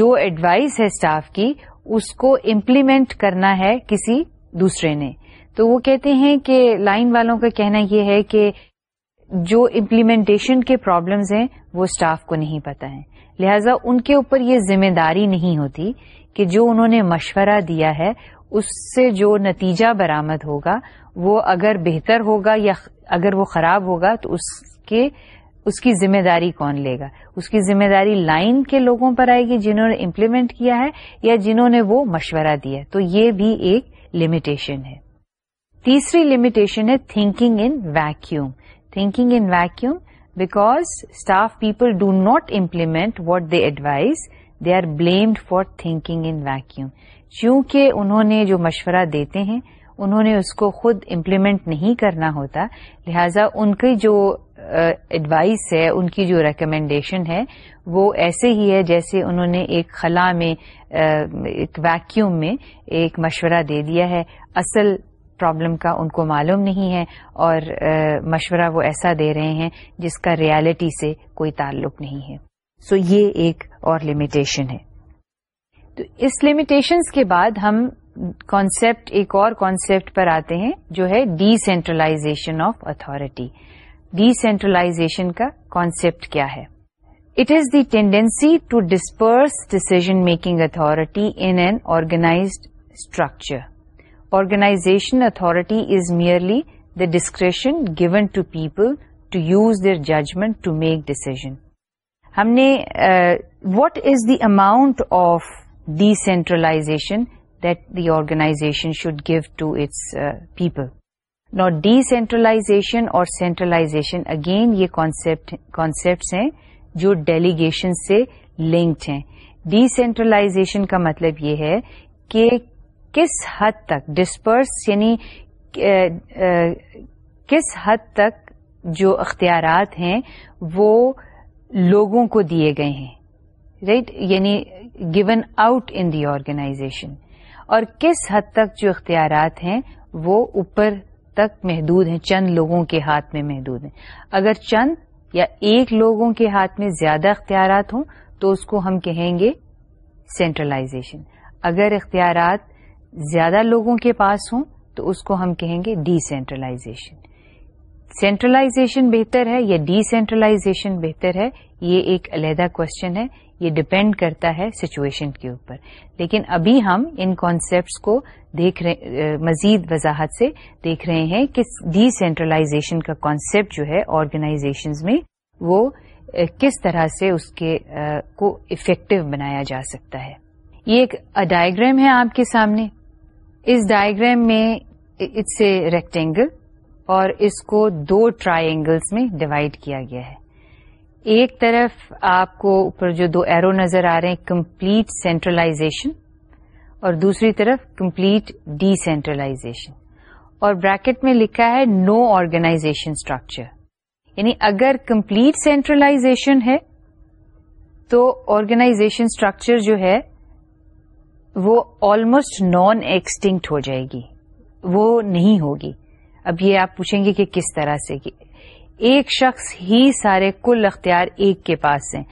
جو ایڈوائز ہے اسٹاف کی اس کو امپلیمنٹ کرنا ہے کسی دوسرے نے تو وہ کہتے ہیں کہ لائن والوں کا کہنا یہ ہے کہ جو امپلیمنٹیشن کے پرابلمز ہیں وہ اسٹاف کو نہیں پتہ ہیں لہذا ان کے اوپر یہ ذمہ داری نہیں ہوتی کہ جو انہوں نے مشورہ دیا ہے اس سے جو نتیجہ برآمد ہوگا وہ اگر بہتر ہوگا یا اگر وہ خراب ہوگا تو اس کے اس کی ذمہ داری کون لے گا اس کی ذمہ داری لائن کے لوگوں پر آئے گی جنہوں نے امپلیمنٹ کیا ہے یا جنہوں نے وہ مشورہ دیا تو یہ بھی ایک لمیٹیشن ہے تیسری لمیٹیشن ہے thinking in vacuum thinking in vacuum because staff people do not implement what they advise they are blamed for thinking in vacuum چونکہ انہوں نے جو مشورہ دیتے ہیں انہوں نے اس کو خود امپلیمنٹ نہیں کرنا ہوتا لہٰذا ان کی جو ایڈوائس ہے ان کی جو ریکمینڈیشن ہے وہ ایسے ہی ہے جیسے انہوں نے ایک خلا میں ایک ویکیوم میں ایک مشورہ دے دیا ہے اصل پرابلم کا ان کو معلوم نہیں ہے اور مشورہ وہ ایسا دے رہے ہیں جس کا ریالٹی سے کوئی تعلق نہیں ہے سو so یہ ایک اور لمیٹیشن ہے تو اس لمیٹیشن کے بعد ہم کانسیپٹ ایک اور کانسیپٹ پر آتے ہیں جو ہے D centralisation of authority D centralisation کا کانسیپٹ کیا ہے it is the tendency to disperse decision making authority in an organized structure organization authority is merely the discretion given to people to use their judgement to make decision ہم نے what is the amount of decentralization that the organization should give to its people not decentralization اور centralisation again یہ concepts ہیں جو delegation سے linked ہیں D centralisation کا مطلب یہ ہے کہ کس حد تک ڈسپرس یعنی کس حد تک جو اختیارات ہیں وہ لوگوں کو دیے گئے ہیں رائٹ یعنی given out in the organization اور کس حد تک جو اختیارات ہیں وہ اوپر تک محدود ہیں چند لوگوں کے ہاتھ میں محدود ہیں اگر چند یا ایک لوگوں کے ہاتھ میں زیادہ اختیارات ہوں تو اس کو ہم کہیں گے سینٹرلائزیشن اگر اختیارات زیادہ لوگوں کے پاس ہوں تو اس کو ہم کہیں گے ڈی سینٹرلائزیشن سینٹرلائزیشن بہتر ہے یا ڈی سینٹرلائزیشن بہتر ہے یہ ایک علیحدہ کوشچن ہے یہ ڈپینڈ کرتا ہے سچویشن کے اوپر لیکن ابھی ہم ان کانسیپٹس کو دیکھ رہے مزید وضاحت سے دیکھ رہے ہیں کہ ڈی سینٹرلائزیشن کا کانسیپٹ جو ہے آرگنائزیشن میں وہ کس طرح سے اس کے کو افیکٹو بنایا جا سکتا ہے یہ ایک ڈائگریم ہے آپ کے سامنے اس ڈائگرام میں اٹس اے ریکٹینگل اور اس کو دو ٹرائی اینگلس میں ڈیوائڈ کیا گیا ہے ایک طرف آپ کو اوپر جو دو ایرو نظر آ رہے ہیں کمپلیٹ سینٹرلائزیشن اور دوسری طرف کمپلیٹ ڈی سینٹرلائزیشن اور بریکٹ میں لکھا ہے نو آرگنائزیشن اسٹرکچر یعنی اگر کمپلیٹ سینٹرلائزیشن ہے تو آرگنائزیشن اسٹرکچر جو ہے وہ آلموسٹ نان ایکسٹنکٹ ہو جائے گی وہ نہیں ہوگی اب یہ آپ پوچھیں گے کہ کس طرح سے ایک شخص ہی سارے کل اختیار ایک کے پاس ہیں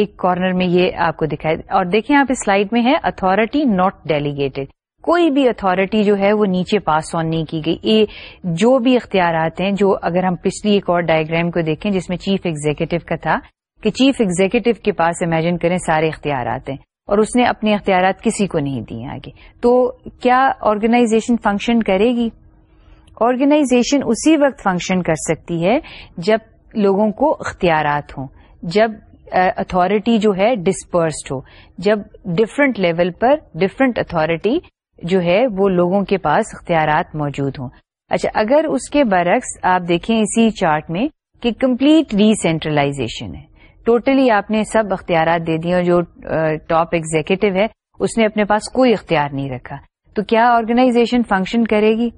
ایک کارنر میں یہ آپ کو دکھائے اور دیکھیں آپ اس سلائیڈ میں ہے اتارٹی ناٹ ڈیلیگیٹڈ کوئی بھی اتارٹی جو ہے وہ نیچے پاس آن نہیں کی گئی یہ جو بھی اختیارات ہیں جو اگر ہم پچھلی ایک اور ڈائگرام کو دیکھیں جس میں چیف ایگزیکٹو کا تھا کہ چیف ایگزیکٹو کے پاس امیجن کریں سارے اختیارات ہیں اور اس نے اپنے اختیارات کسی کو نہیں دیے آگے تو کیا آرگنائزیشن فنکشن کرے گی آرگنائزیشن اسی وقت فنکشن کر سکتی ہے جب لوگوں کو اختیارات ہوں جب اتارٹی جو ہے ڈسپرسڈ ہو جب ڈفرنٹ لیول پر ڈفرینٹ اتارٹی جو ہے وہ لوگوں کے پاس اختیارات موجود ہوں اچھا اگر اس کے برعکس آپ دیکھیں اسی چارٹ میں کہ کمپلیٹ ڈی سینٹرلائزیشن ہے ٹوٹلی آپ نے سب اختیارات دے دیے اور جو ٹاپ ایگزیکٹو ہے اس نے اپنے پاس کوئی اختیار نہیں رکھا تو کیا آرگنائزیشن فنکشن کرے گی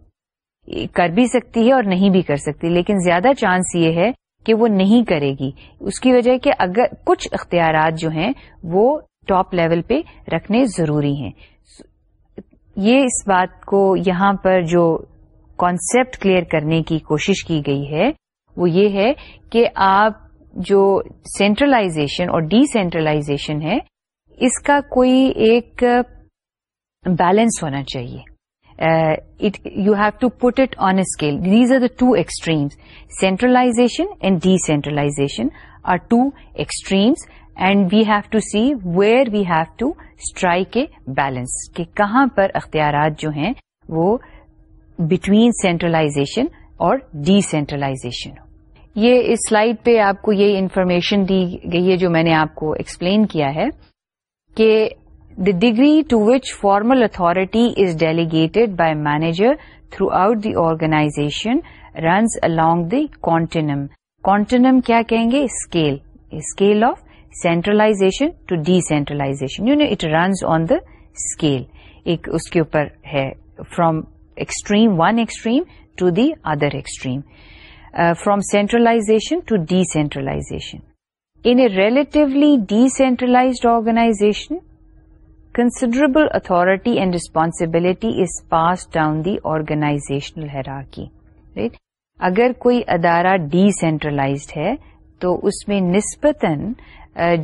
کر بھی سکتی ہے اور نہیں بھی کر سکتی لیکن زیادہ چانس یہ ہے کہ وہ نہیں کرے گی اس کی وجہ کہ اگر کچھ اختیارات جو ہیں وہ ٹاپ لیول پہ رکھنے ضروری ہیں یہ اس بات کو یہاں پر جو کانسیپٹ کلیئر کرنے کی کوشش کی گئی ہے وہ یہ ہے کہ آپ جو سینٹرلائزیشن اور ڈی سینٹرلائزیشن ہے اس کا کوئی ایک بیلنس uh, ہونا چاہیے you have to put it on a scale these are the two extremes centralization and decentralization are two extremes and we have to see where we have to strike a balance کہ کہاں پر اختیارات جو ہیں وہ between centralisation اور D centralisation ہو یہ اس سلائیڈ پہ آپ کو یہ انفارمیشن دی گئی ہے جو میں نے آپ کو ایکسپلین کیا ہے کہ the degree to which formal authority is delegated by manager throughout the organization runs along the continuum continuum کیا کہیں گے scale scale of centralization to decentralization you know it runs on the scale ایک اس کے اوپر ہے from extreme one extreme to the other extreme from centralization to decentralization in a relatively decentralized organization considerable authority and responsibility is pass down the organizational hierarchy right اگر کوئی ادارہ D centralised ہے تو اس میں نسبتاً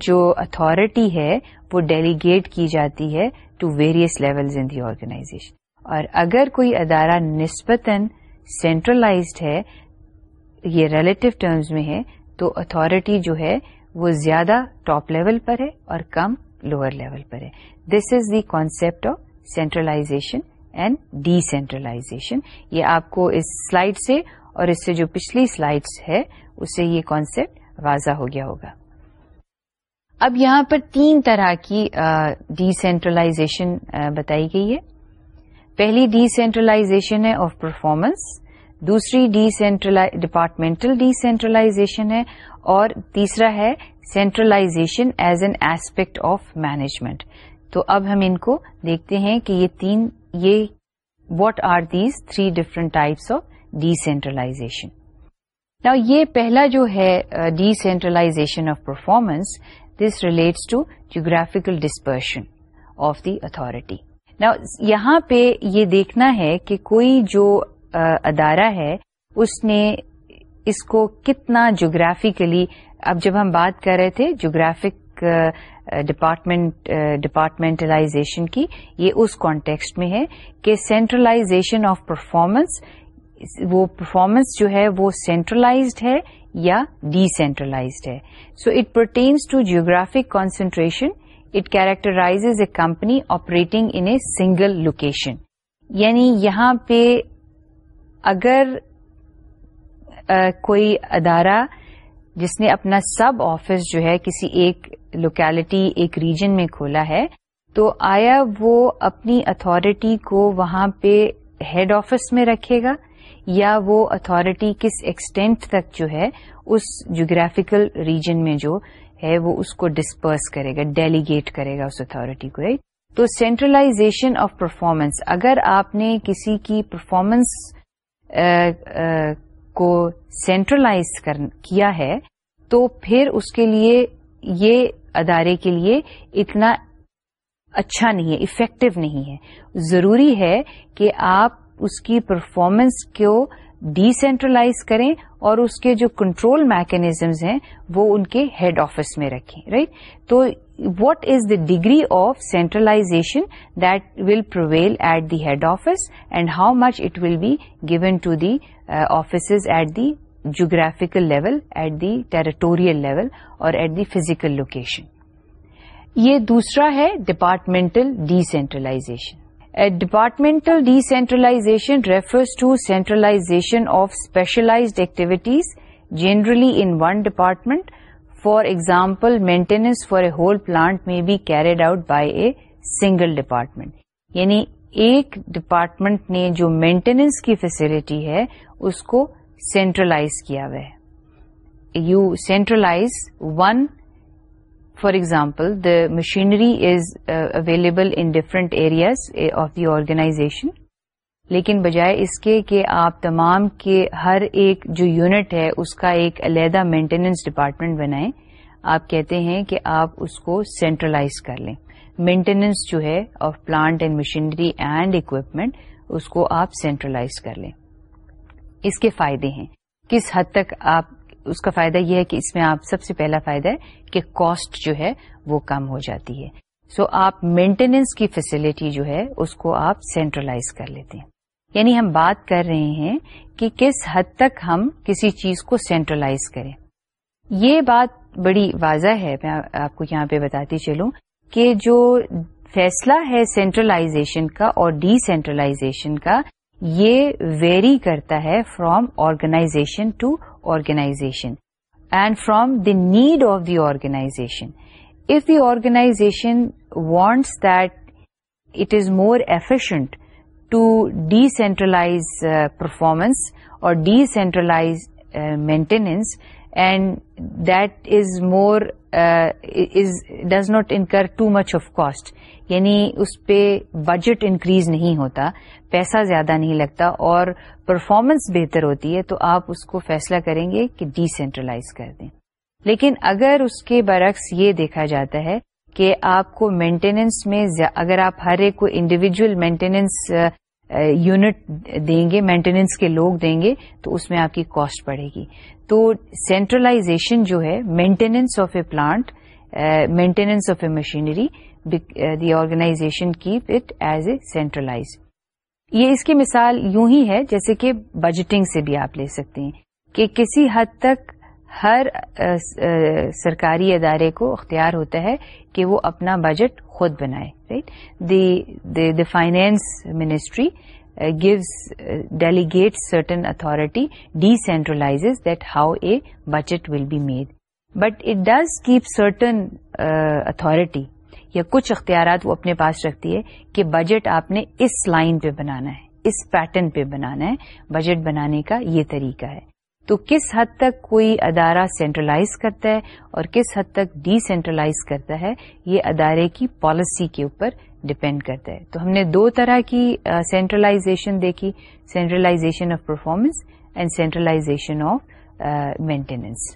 جو اتارٹی ہے وہ ڈیلیگیٹ کی جاتی ہے to various levels in the organization اور اگر کوئی ادارہ نسبتاً سینٹرلائزڈ ہے یہ ریلیٹو ٹرمز میں ہے تو اتارٹی جو ہے وہ زیادہ ٹاپ لیول پر ہے اور کم لوور لیول پر ہے this is the concept of centralization and decentralization یہ آپ کو اس سلائڈ سے اور اس سے جو پچھلی سلائڈ ہے اس سے یہ کانسیپٹ واضح ہو گیا ہوگا اب یہاں پر تین طرح کی ڈیسینٹرلائزیشن بتائی گئی ہے پہلی ڈیسینٹرلائزیشن ہے آف پرفارمنس دوسری ڈیٹر ڈپارٹمنٹل ڈی سینٹرلائزیشن ہے اور تیسرا ہے centralization as an aspect of management تو اب ہم ان کو دیکھتے ہیں کہ یہ تین یہ what are these three different types of decentralization نا یہ پہلا جو ہے decentralization of performance this relates to geographical dispersion of the authority نا یہاں پہ یہ دیکھنا ہے کہ کوئی جو ادارہ ہے اس نے اس کو کتنا جغرافیکلی اب جب ہم بات کر رہے تھے جغرافک ڈپارٹمنٹ ڈپارٹمنٹلائزیشن کی یہ اس کانٹیکسٹ میں ہے کہ سینٹرلائزیشن آف پرفارمنس وہ پرفارمنس جو ہے وہ سینٹرلائزڈ ہے یا ڈی سینٹرلائزڈ ہے so it pertains to geographic concentration it characterize a company operating in a single location یعنی یہاں پہ اگر کوئی ادارہ جس نے اپنا سب آفس جو ہے کسی ایک لوکیلٹی ایک ریجن میں کھولا ہے تو آیا وہ اپنی اتارٹی کو وہاں پہ ہیڈ آفس میں رکھے گا یا وہ اتارٹی کس ایکسٹینٹ تک جو ہے اس جیوگرافیکل ریجن میں جو ہے وہ اس کو ڈسپرس کرے گا ڈیلیگیٹ کرے گا اس اتارٹی کو تو سینٹرلائزیشن آف پرفارمنس اگر آپ نے کسی کی پرفارمنس کو سینٹرلائز کیا ہے تو پھر اس کے لیے یہ ادارے کے لیے اتنا اچھا نہیں ہے افیکٹو نہیں ہے ضروری ہے کہ آپ اس کی پرفارمنس کو ڈی سینٹرلائز کریں اور اس کے جو کنٹرول میکنیزمز ہیں وہ ان کے ہیڈ آفس میں رکھیں رائٹ right? تو what is the degree of centralization that will prevail at the head office and how much it will be given to the office at the geographical level at the territorial level or at the physical location یہ دوسرا ہے departmental decentralization departmental decentralization refers to centralization of specialize activities generally in one department for example maintenance for a whole plant میں be carried out by a single department یعنی ایک department نے جو maintenance کی facility ہے اس کو centralize کیا ہوا ہے you centralize one for example the machinery is available in different areas of the organization لیکن بجائے اس کے کہ آپ تمام کے ہر ایک جو یونٹ ہے اس کا ایک علیحدہ مینٹیننس ڈپارٹمنٹ بنائیں آپ کہتے ہیں کہ آپ اس کو سینٹرلائز کر لیں مینٹیننس جو ہے of plant and machinery and equipment اس کو آپ سینٹرلائز کر لیں اس کے فائدے ہیں کس حد تک آپ اس کا فائدہ یہ ہے کہ اس میں آپ سب سے پہلا فائدہ ہے کہ کاسٹ جو ہے وہ کم ہو جاتی ہے سو so آپ مینٹیننس کی فیسلٹی جو ہے اس کو آپ سینٹرلائز کر لیتے ہیں یعنی ہم بات کر رہے ہیں کہ کس حد تک ہم کسی چیز کو سینٹرلائز کریں یہ بات بڑی واضح ہے میں آپ کو یہاں پہ بتاتی چلوں کہ جو فیصلہ ہے سینٹرلائزیشن کا اور ڈی سینٹرلائزیشن کا یہ ویری کرتا ہے from organization to organization and from the need of the organization if the organization wants that it is more efficient to decentralize performance or decentralize maintenance and that is more does not incur too much of cost یعنی اس پہ budget increase نہیں ہوتا پیسہ زیادہ نہیں لگتا اور پرفارمنس بہتر ہوتی ہے تو آپ اس کو فیصلہ کریں گے کہ ڈی سینٹرلائز کر دیں لیکن اگر اس کے برعکس یہ دیکھا جاتا ہے کہ آپ کو مینٹیننس میں اگر آپ ہر ایک کو انڈیویجل مینٹیننس یونٹ دیں گے مینٹیننس کے لوگ دیں گے تو اس میں آپ کی کاسٹ بڑھے گی تو سینٹرلائزیشن جو ہے maintenance of a plant maintenance of a machinery the organization keep it as a centralize یہ اس کی مثال یوں ہی ہے جیسے کہ بجٹنگ سے بھی آپ لے سکتے ہیں کہ کسی حد تک ہر سرکاری ادارے کو اختیار ہوتا ہے کہ وہ اپنا بجٹ خود بنائے right the finance ministry gives delegate certain authority decentralize that how a budget will be made but it does keep certain authority یا کچھ اختیارات وہ اپنے پاس رکھتی ہے کہ بجٹ آپ نے اس لائن پہ بنانا ہے اس پیٹرن پہ بنانا ہے بجٹ بنانے کا یہ طریقہ ہے تو کس حد تک کوئی ادارہ سینٹرلائز کرتا ہے اور کس حد تک ڈی سینٹرلائز کرتا ہے یہ ادارے کی پالیسی کے اوپر ڈپینڈ کرتا ہے تو ہم نے دو طرح کی سینٹرلائزیشن دیکھی centralization of performance and centralization of maintenance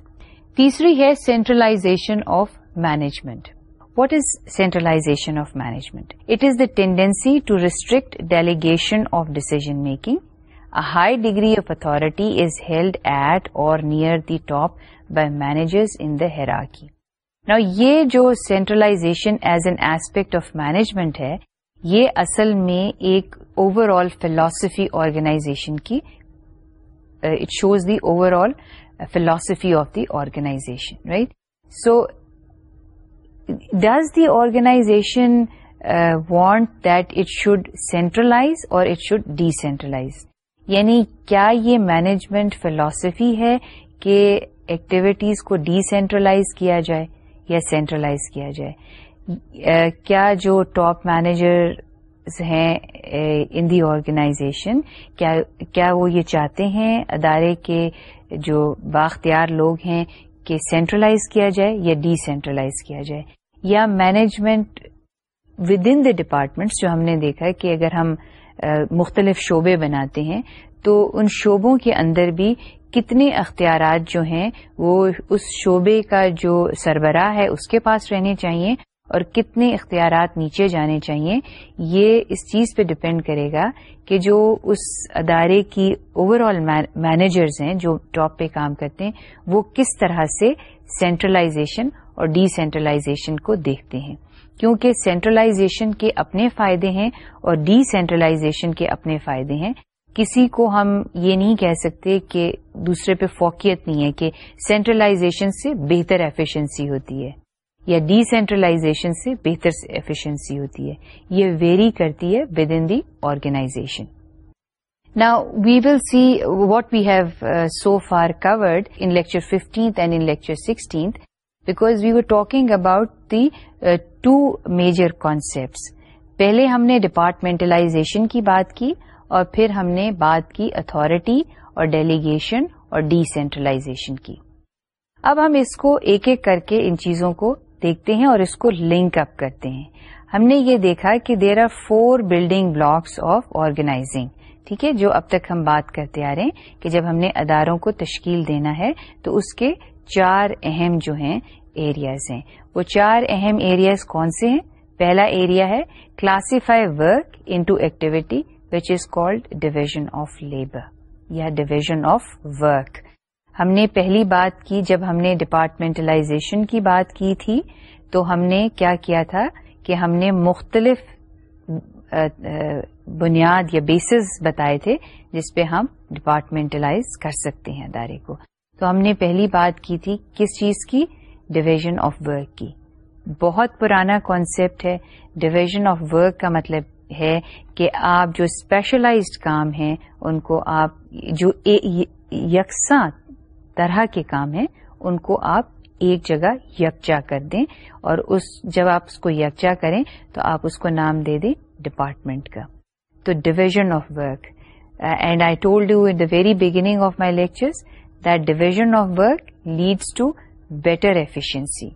تیسری ہے centralization of management what is centralization of management it is the tendency to restrict delegation of decision making high degree of it is held at or near the top by managers in the hierarchy نا یہ جو centralization as an aspect of management ہے یہ اصل میں ایک overall philosophy organization کی it shows the over all philosophy of the organisation right so does the organisation want that it should centralise or it should decentralise یعنی کیا یہ management philosophy ہے کہ ایکٹیویٹیز کو ڈی سینٹرلائز کیا جائے یا سینٹرلائز کیا جائے کیا جو ٹاپ مینیجر ہیں ان دی آرگنائزیشن کیا وہ یہ چاہتے ہیں ادارے کے جو باختیار لوگ ہیں کہ سینٹرلائز کیا جائے یا ڈی سینٹرلائز کیا جائے یا management within the departments جو ہم نے دیکھا کہ اگر ہم مختلف شعبے بناتے ہیں تو ان شعبوں کے اندر بھی کتنے اختیارات جو ہیں وہ اس شعبے کا جو سربراہ ہے اس کے پاس رہنے چاہیے اور کتنے اختیارات نیچے جانے چاہیے یہ اس چیز پہ ڈپینڈ کرے گا کہ جو اس ادارے کی اوور آل مینیجرز ہیں جو ٹاپ پہ کام کرتے ہیں وہ کس طرح سے سینٹرلائزیشن اور ڈی سینٹرلائزیشن کو دیکھتے ہیں کیونکہ سینٹرلائزیشن کے اپنے فائدے ہیں اور ڈی سینٹرلائزیشن کے اپنے فائدے ہیں کسی کو ہم یہ نہیں کہہ سکتے کہ دوسرے پہ فوقیت نہیں ہے کہ سینٹرلائزیشن سے بہتر ایفیشنسی ہوتی ہے یا ڈی سینٹرلائزیشن سے بہتر ایفیشنسی ہوتی ہے یہ ویری کرتی ہے ود ان دی آرگنائزیشن نا we will see what we have so far covered in lecture fifteenth and in lecture sixteenth because we were talking about the two major concepts پہلے ہم نے departmentalisation کی بات کی اور پھر ہم نے بات کی اتارٹی اور ڈیلیگیشن اور ڈی سینٹرلائزیشن کی اب ہم اس کو ایک ایک کر کے ان چیزوں کو دیکھتے ہیں اور اس کو لنک اپ کرتے ہیں ہم نے یہ دیکھا کہ there are four building blocks of organizing ٹھیک ہے جو اب تک ہم بات کرتے آ رہے ہیں کہ جب ہم نے اداروں کو تشکیل دینا ہے تو اس کے چار اہم جو ہیں ایریاز ہیں وہ چار اہم ایریاز کون سے ہیں پہلا ایریا ہے classify work into activity which is called division of labour یا ڈویژن آف ورک ہم نے پہلی بات کی جب ہم نے ڈپارٹمنٹلائزیشن کی بات کی تھی تو ہم نے کیا کیا تھا کہ ہم نے مختلف بنیاد یا بیسز بتائے تھے جس پہ ہم ڈپارٹمنٹلائز کر سکتے ہیں ادارے کو تو ہم نے پہلی بات کی تھی کس چیز کی ڈویژن آف ورک کی بہت پرانا کانسیپٹ ہے ڈویژن آف ورک کا مطلب ہے کہ آپ جو اسپیشلائزڈ کام ہیں ان کو آپ جو یکساں طرح کے کام ہیں ان کو آپ ایک جگہ یکجا کر دیں اور اس جب آپ اس کو یکجا کریں تو آپ اس کو نام دے دیں ڈپارٹمنٹ کا تو division of work and I told you in the very beginning of my lecture that division of work leads to better efficiency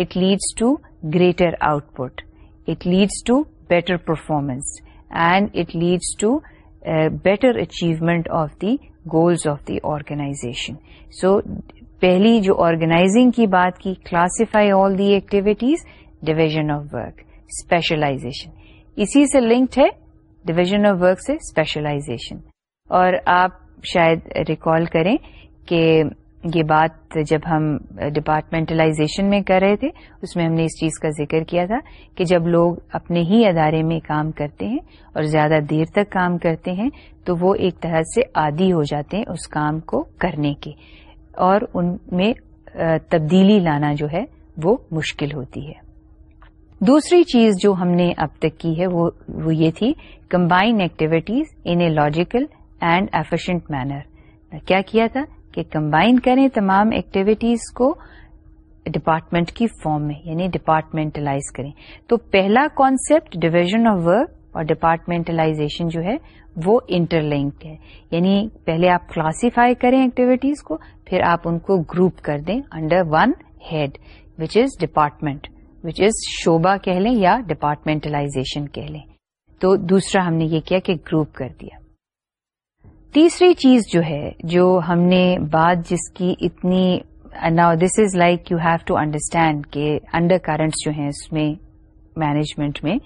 it leads to greater output it leads to better performance and it leads to better achievement of the goals of the organization so پہلی جو organizing کی بات کی classify all the activities division of work specialization اسی سے linked ہے division of work سے specialization اور آپ شاید ریکال کریں کہ یہ بات جب ہم ڈپارٹمنٹلائزیشن میں کر رہے تھے اس میں ہم نے اس چیز کا ذکر کیا تھا کہ جب لوگ اپنے ہی ادارے میں کام کرتے ہیں اور زیادہ دیر تک کام کرتے ہیں تو وہ ایک طرح سے عادی ہو جاتے ہیں اس کام کو کرنے کے اور ان میں تبدیلی لانا جو ہے وہ مشکل ہوتی ہے دوسری چیز جو ہم نے اب تک کی ہے وہ وہ یہ تھی combine activities in a logical and efficient manner کیا کیا تھا کہ کمبائن کریں تمام ایکٹیویٹیز کو ڈپارٹمنٹ کی فارم میں یعنی ڈپارٹمنٹلائز کریں تو پہلا کانسیپٹ ڈویژن آف ورک اور ڈپارٹمنٹلائزیشن جو ہے وہ انٹر لنکڈ ہے یعنی پہلے آپ کلاسیفائی کریں ایکٹیویٹیز کو پھر آپ ان کو گروپ کر دیں under one head which is department which is Shobha کہہ لیں یا ڈپارٹمنٹلائزیشن کہہ لیں تو دوسرا ہم نے یہ کیا کہ گروپ کر دیا تیسری چیز جو ہے جو ہم نے بات جس کی اتنی نا this is like you have to understand کہ انڈر کرنٹس جو ہیں اس میں مینجمنٹ میں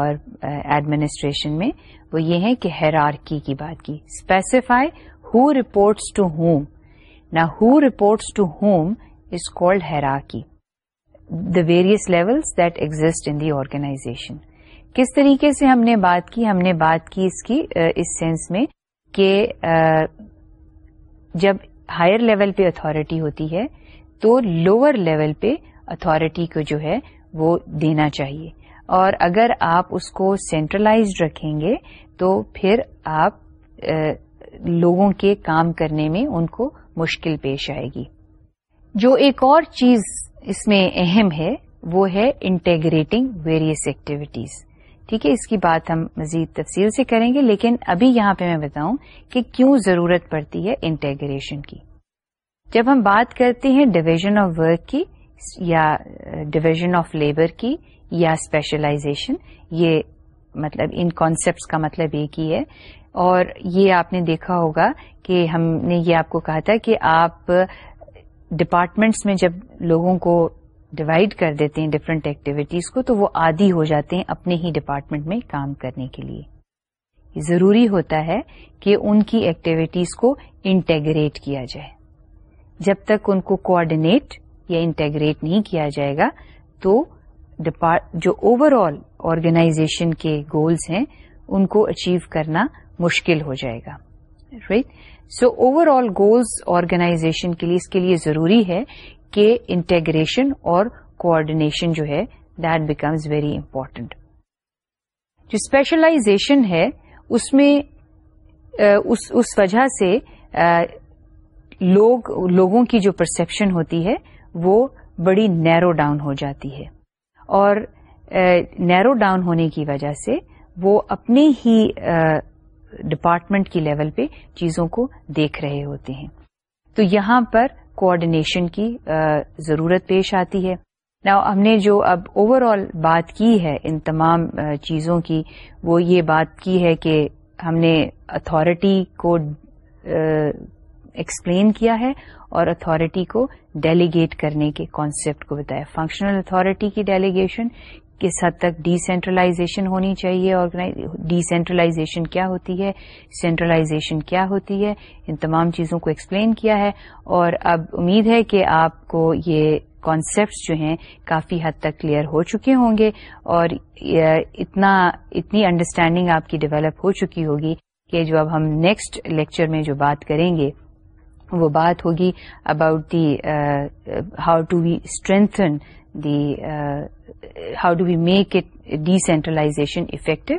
اور ایڈمنسٹریشن uh, میں وہ یہ ہے کہ ہیرارکی کی بات کی specify who reports to whom نا who reports to whom is called hierarchy the various levels that exist in the organization کس طریقے سے ہم نے بات کی ہم نے بات کی اس کی uh, اس سینس میں کہ جب ہائر لیول پہ اتارٹی ہوتی ہے تو لوور لیول پہ اتارٹی کو جو ہے وہ دینا چاہیے اور اگر آپ اس کو سینٹرلائزڈ رکھیں گے تو پھر آپ لوگوں کے کام کرنے میں ان کو مشکل پیش آئے گی جو ایک اور چیز اس میں اہم ہے وہ ہے انٹیگریٹنگ ویریس ایکٹیویٹیز ٹھیک ہے اس کی بات ہم مزید تفصیل سے کریں گے لیکن ابھی یہاں پہ میں بتاؤں کہ کیوں ضرورت پڑتی ہے انٹیگریشن کی جب ہم بات کرتے ہیں ڈویژن آف ورک کی یا ڈویژن آف لیبر کی یا اسپیشلائزیشن یہ مطلب ان کانسیپٹس کا مطلب یہ ہی ہے اور یہ آپ نے دیکھا ہوگا کہ ہم نے یہ آپ کو کہا تھا کہ آپ ڈپارٹمنٹس میں جب لوگوں کو ڈیوائڈ کر دیتے ہیں ڈفرینٹ ایکٹیویٹیز کو تو وہ آدھی ہو جاتے ہیں اپنے ہی ڈپارٹمنٹ میں کام کرنے کے لیے ضروری ہوتا ہے کہ ان کی ایکٹیویٹیز کو انٹیگریٹ کیا جائے جب تک ان کو کوآڈینیٹ یا انٹیگریٹ نہیں کیا جائے گا تو جو اوور آل آرگنائزیشن کے گولس ہیں ان کو اچیو کرنا مشکل ہو جائے گا right so overall goals organization کے لیے اس کے لیے ضروری ہے کے انٹیگریشن اور کوآڈینیشن جو ہے دیٹ بیکمز ویری امپورٹنٹ جو اسپیشلائزیشن ہے اس میں اس وجہ سے لوگ لوگوں کی جو پرسپشن ہوتی ہے وہ بڑی نیرو ڈاؤن ہو جاتی ہے اور نیرو ڈاؤن ہونے کی وجہ سے وہ اپنے ہی ڈپارٹمنٹ کی لیول پہ چیزوں کو دیکھ رہے ہوتے ہیں تو یہاں پر کی ضرورت پیش آتی ہے نا ہم نے جو اب اوور آل بات کی ہے ان تمام چیزوں کی وہ یہ بات کی ہے کہ ہم نے اتارٹی کو ایکسپلین کیا ہے اور اتارٹی کو ڈیلیگیٹ کرنے کے کانسیپٹ کو بتایا فنکشنل اتارٹی کی ڈیلیگیشن کس حد تک ڈی سینٹرلائزیشن ہونی چاہیے ڈی سینٹرلائزیشن کیا ہوتی ہے سینٹرلائزیشن کیا ہوتی ہے ان تمام چیزوں کو ایکسپلین کیا ہے اور اب امید ہے کہ آپ کو یہ کانسیپٹس جو ہیں کافی حد تک کلیئر ہو چکے ہوں گے اور اتنا اتنی انڈرسٹینڈنگ آپ کی ڈیولپ ہو چکی ہوگی کہ جو اب ہم نیکسٹ لیکچر میں جو بات کریں گے وہ بات ہوگی about the how to be strengthen the how do we make it decentralization effective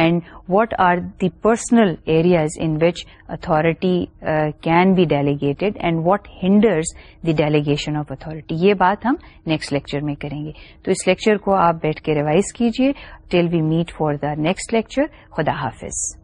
and what are the personal areas in which authority can be delegated and what hinders the delegation of authority یہ بات ہم next lecture میں کریں گے تو اس lecture کو آپ بیٹھ کے ریوائز کیجیے till we meet for the next lecture خدا حافظ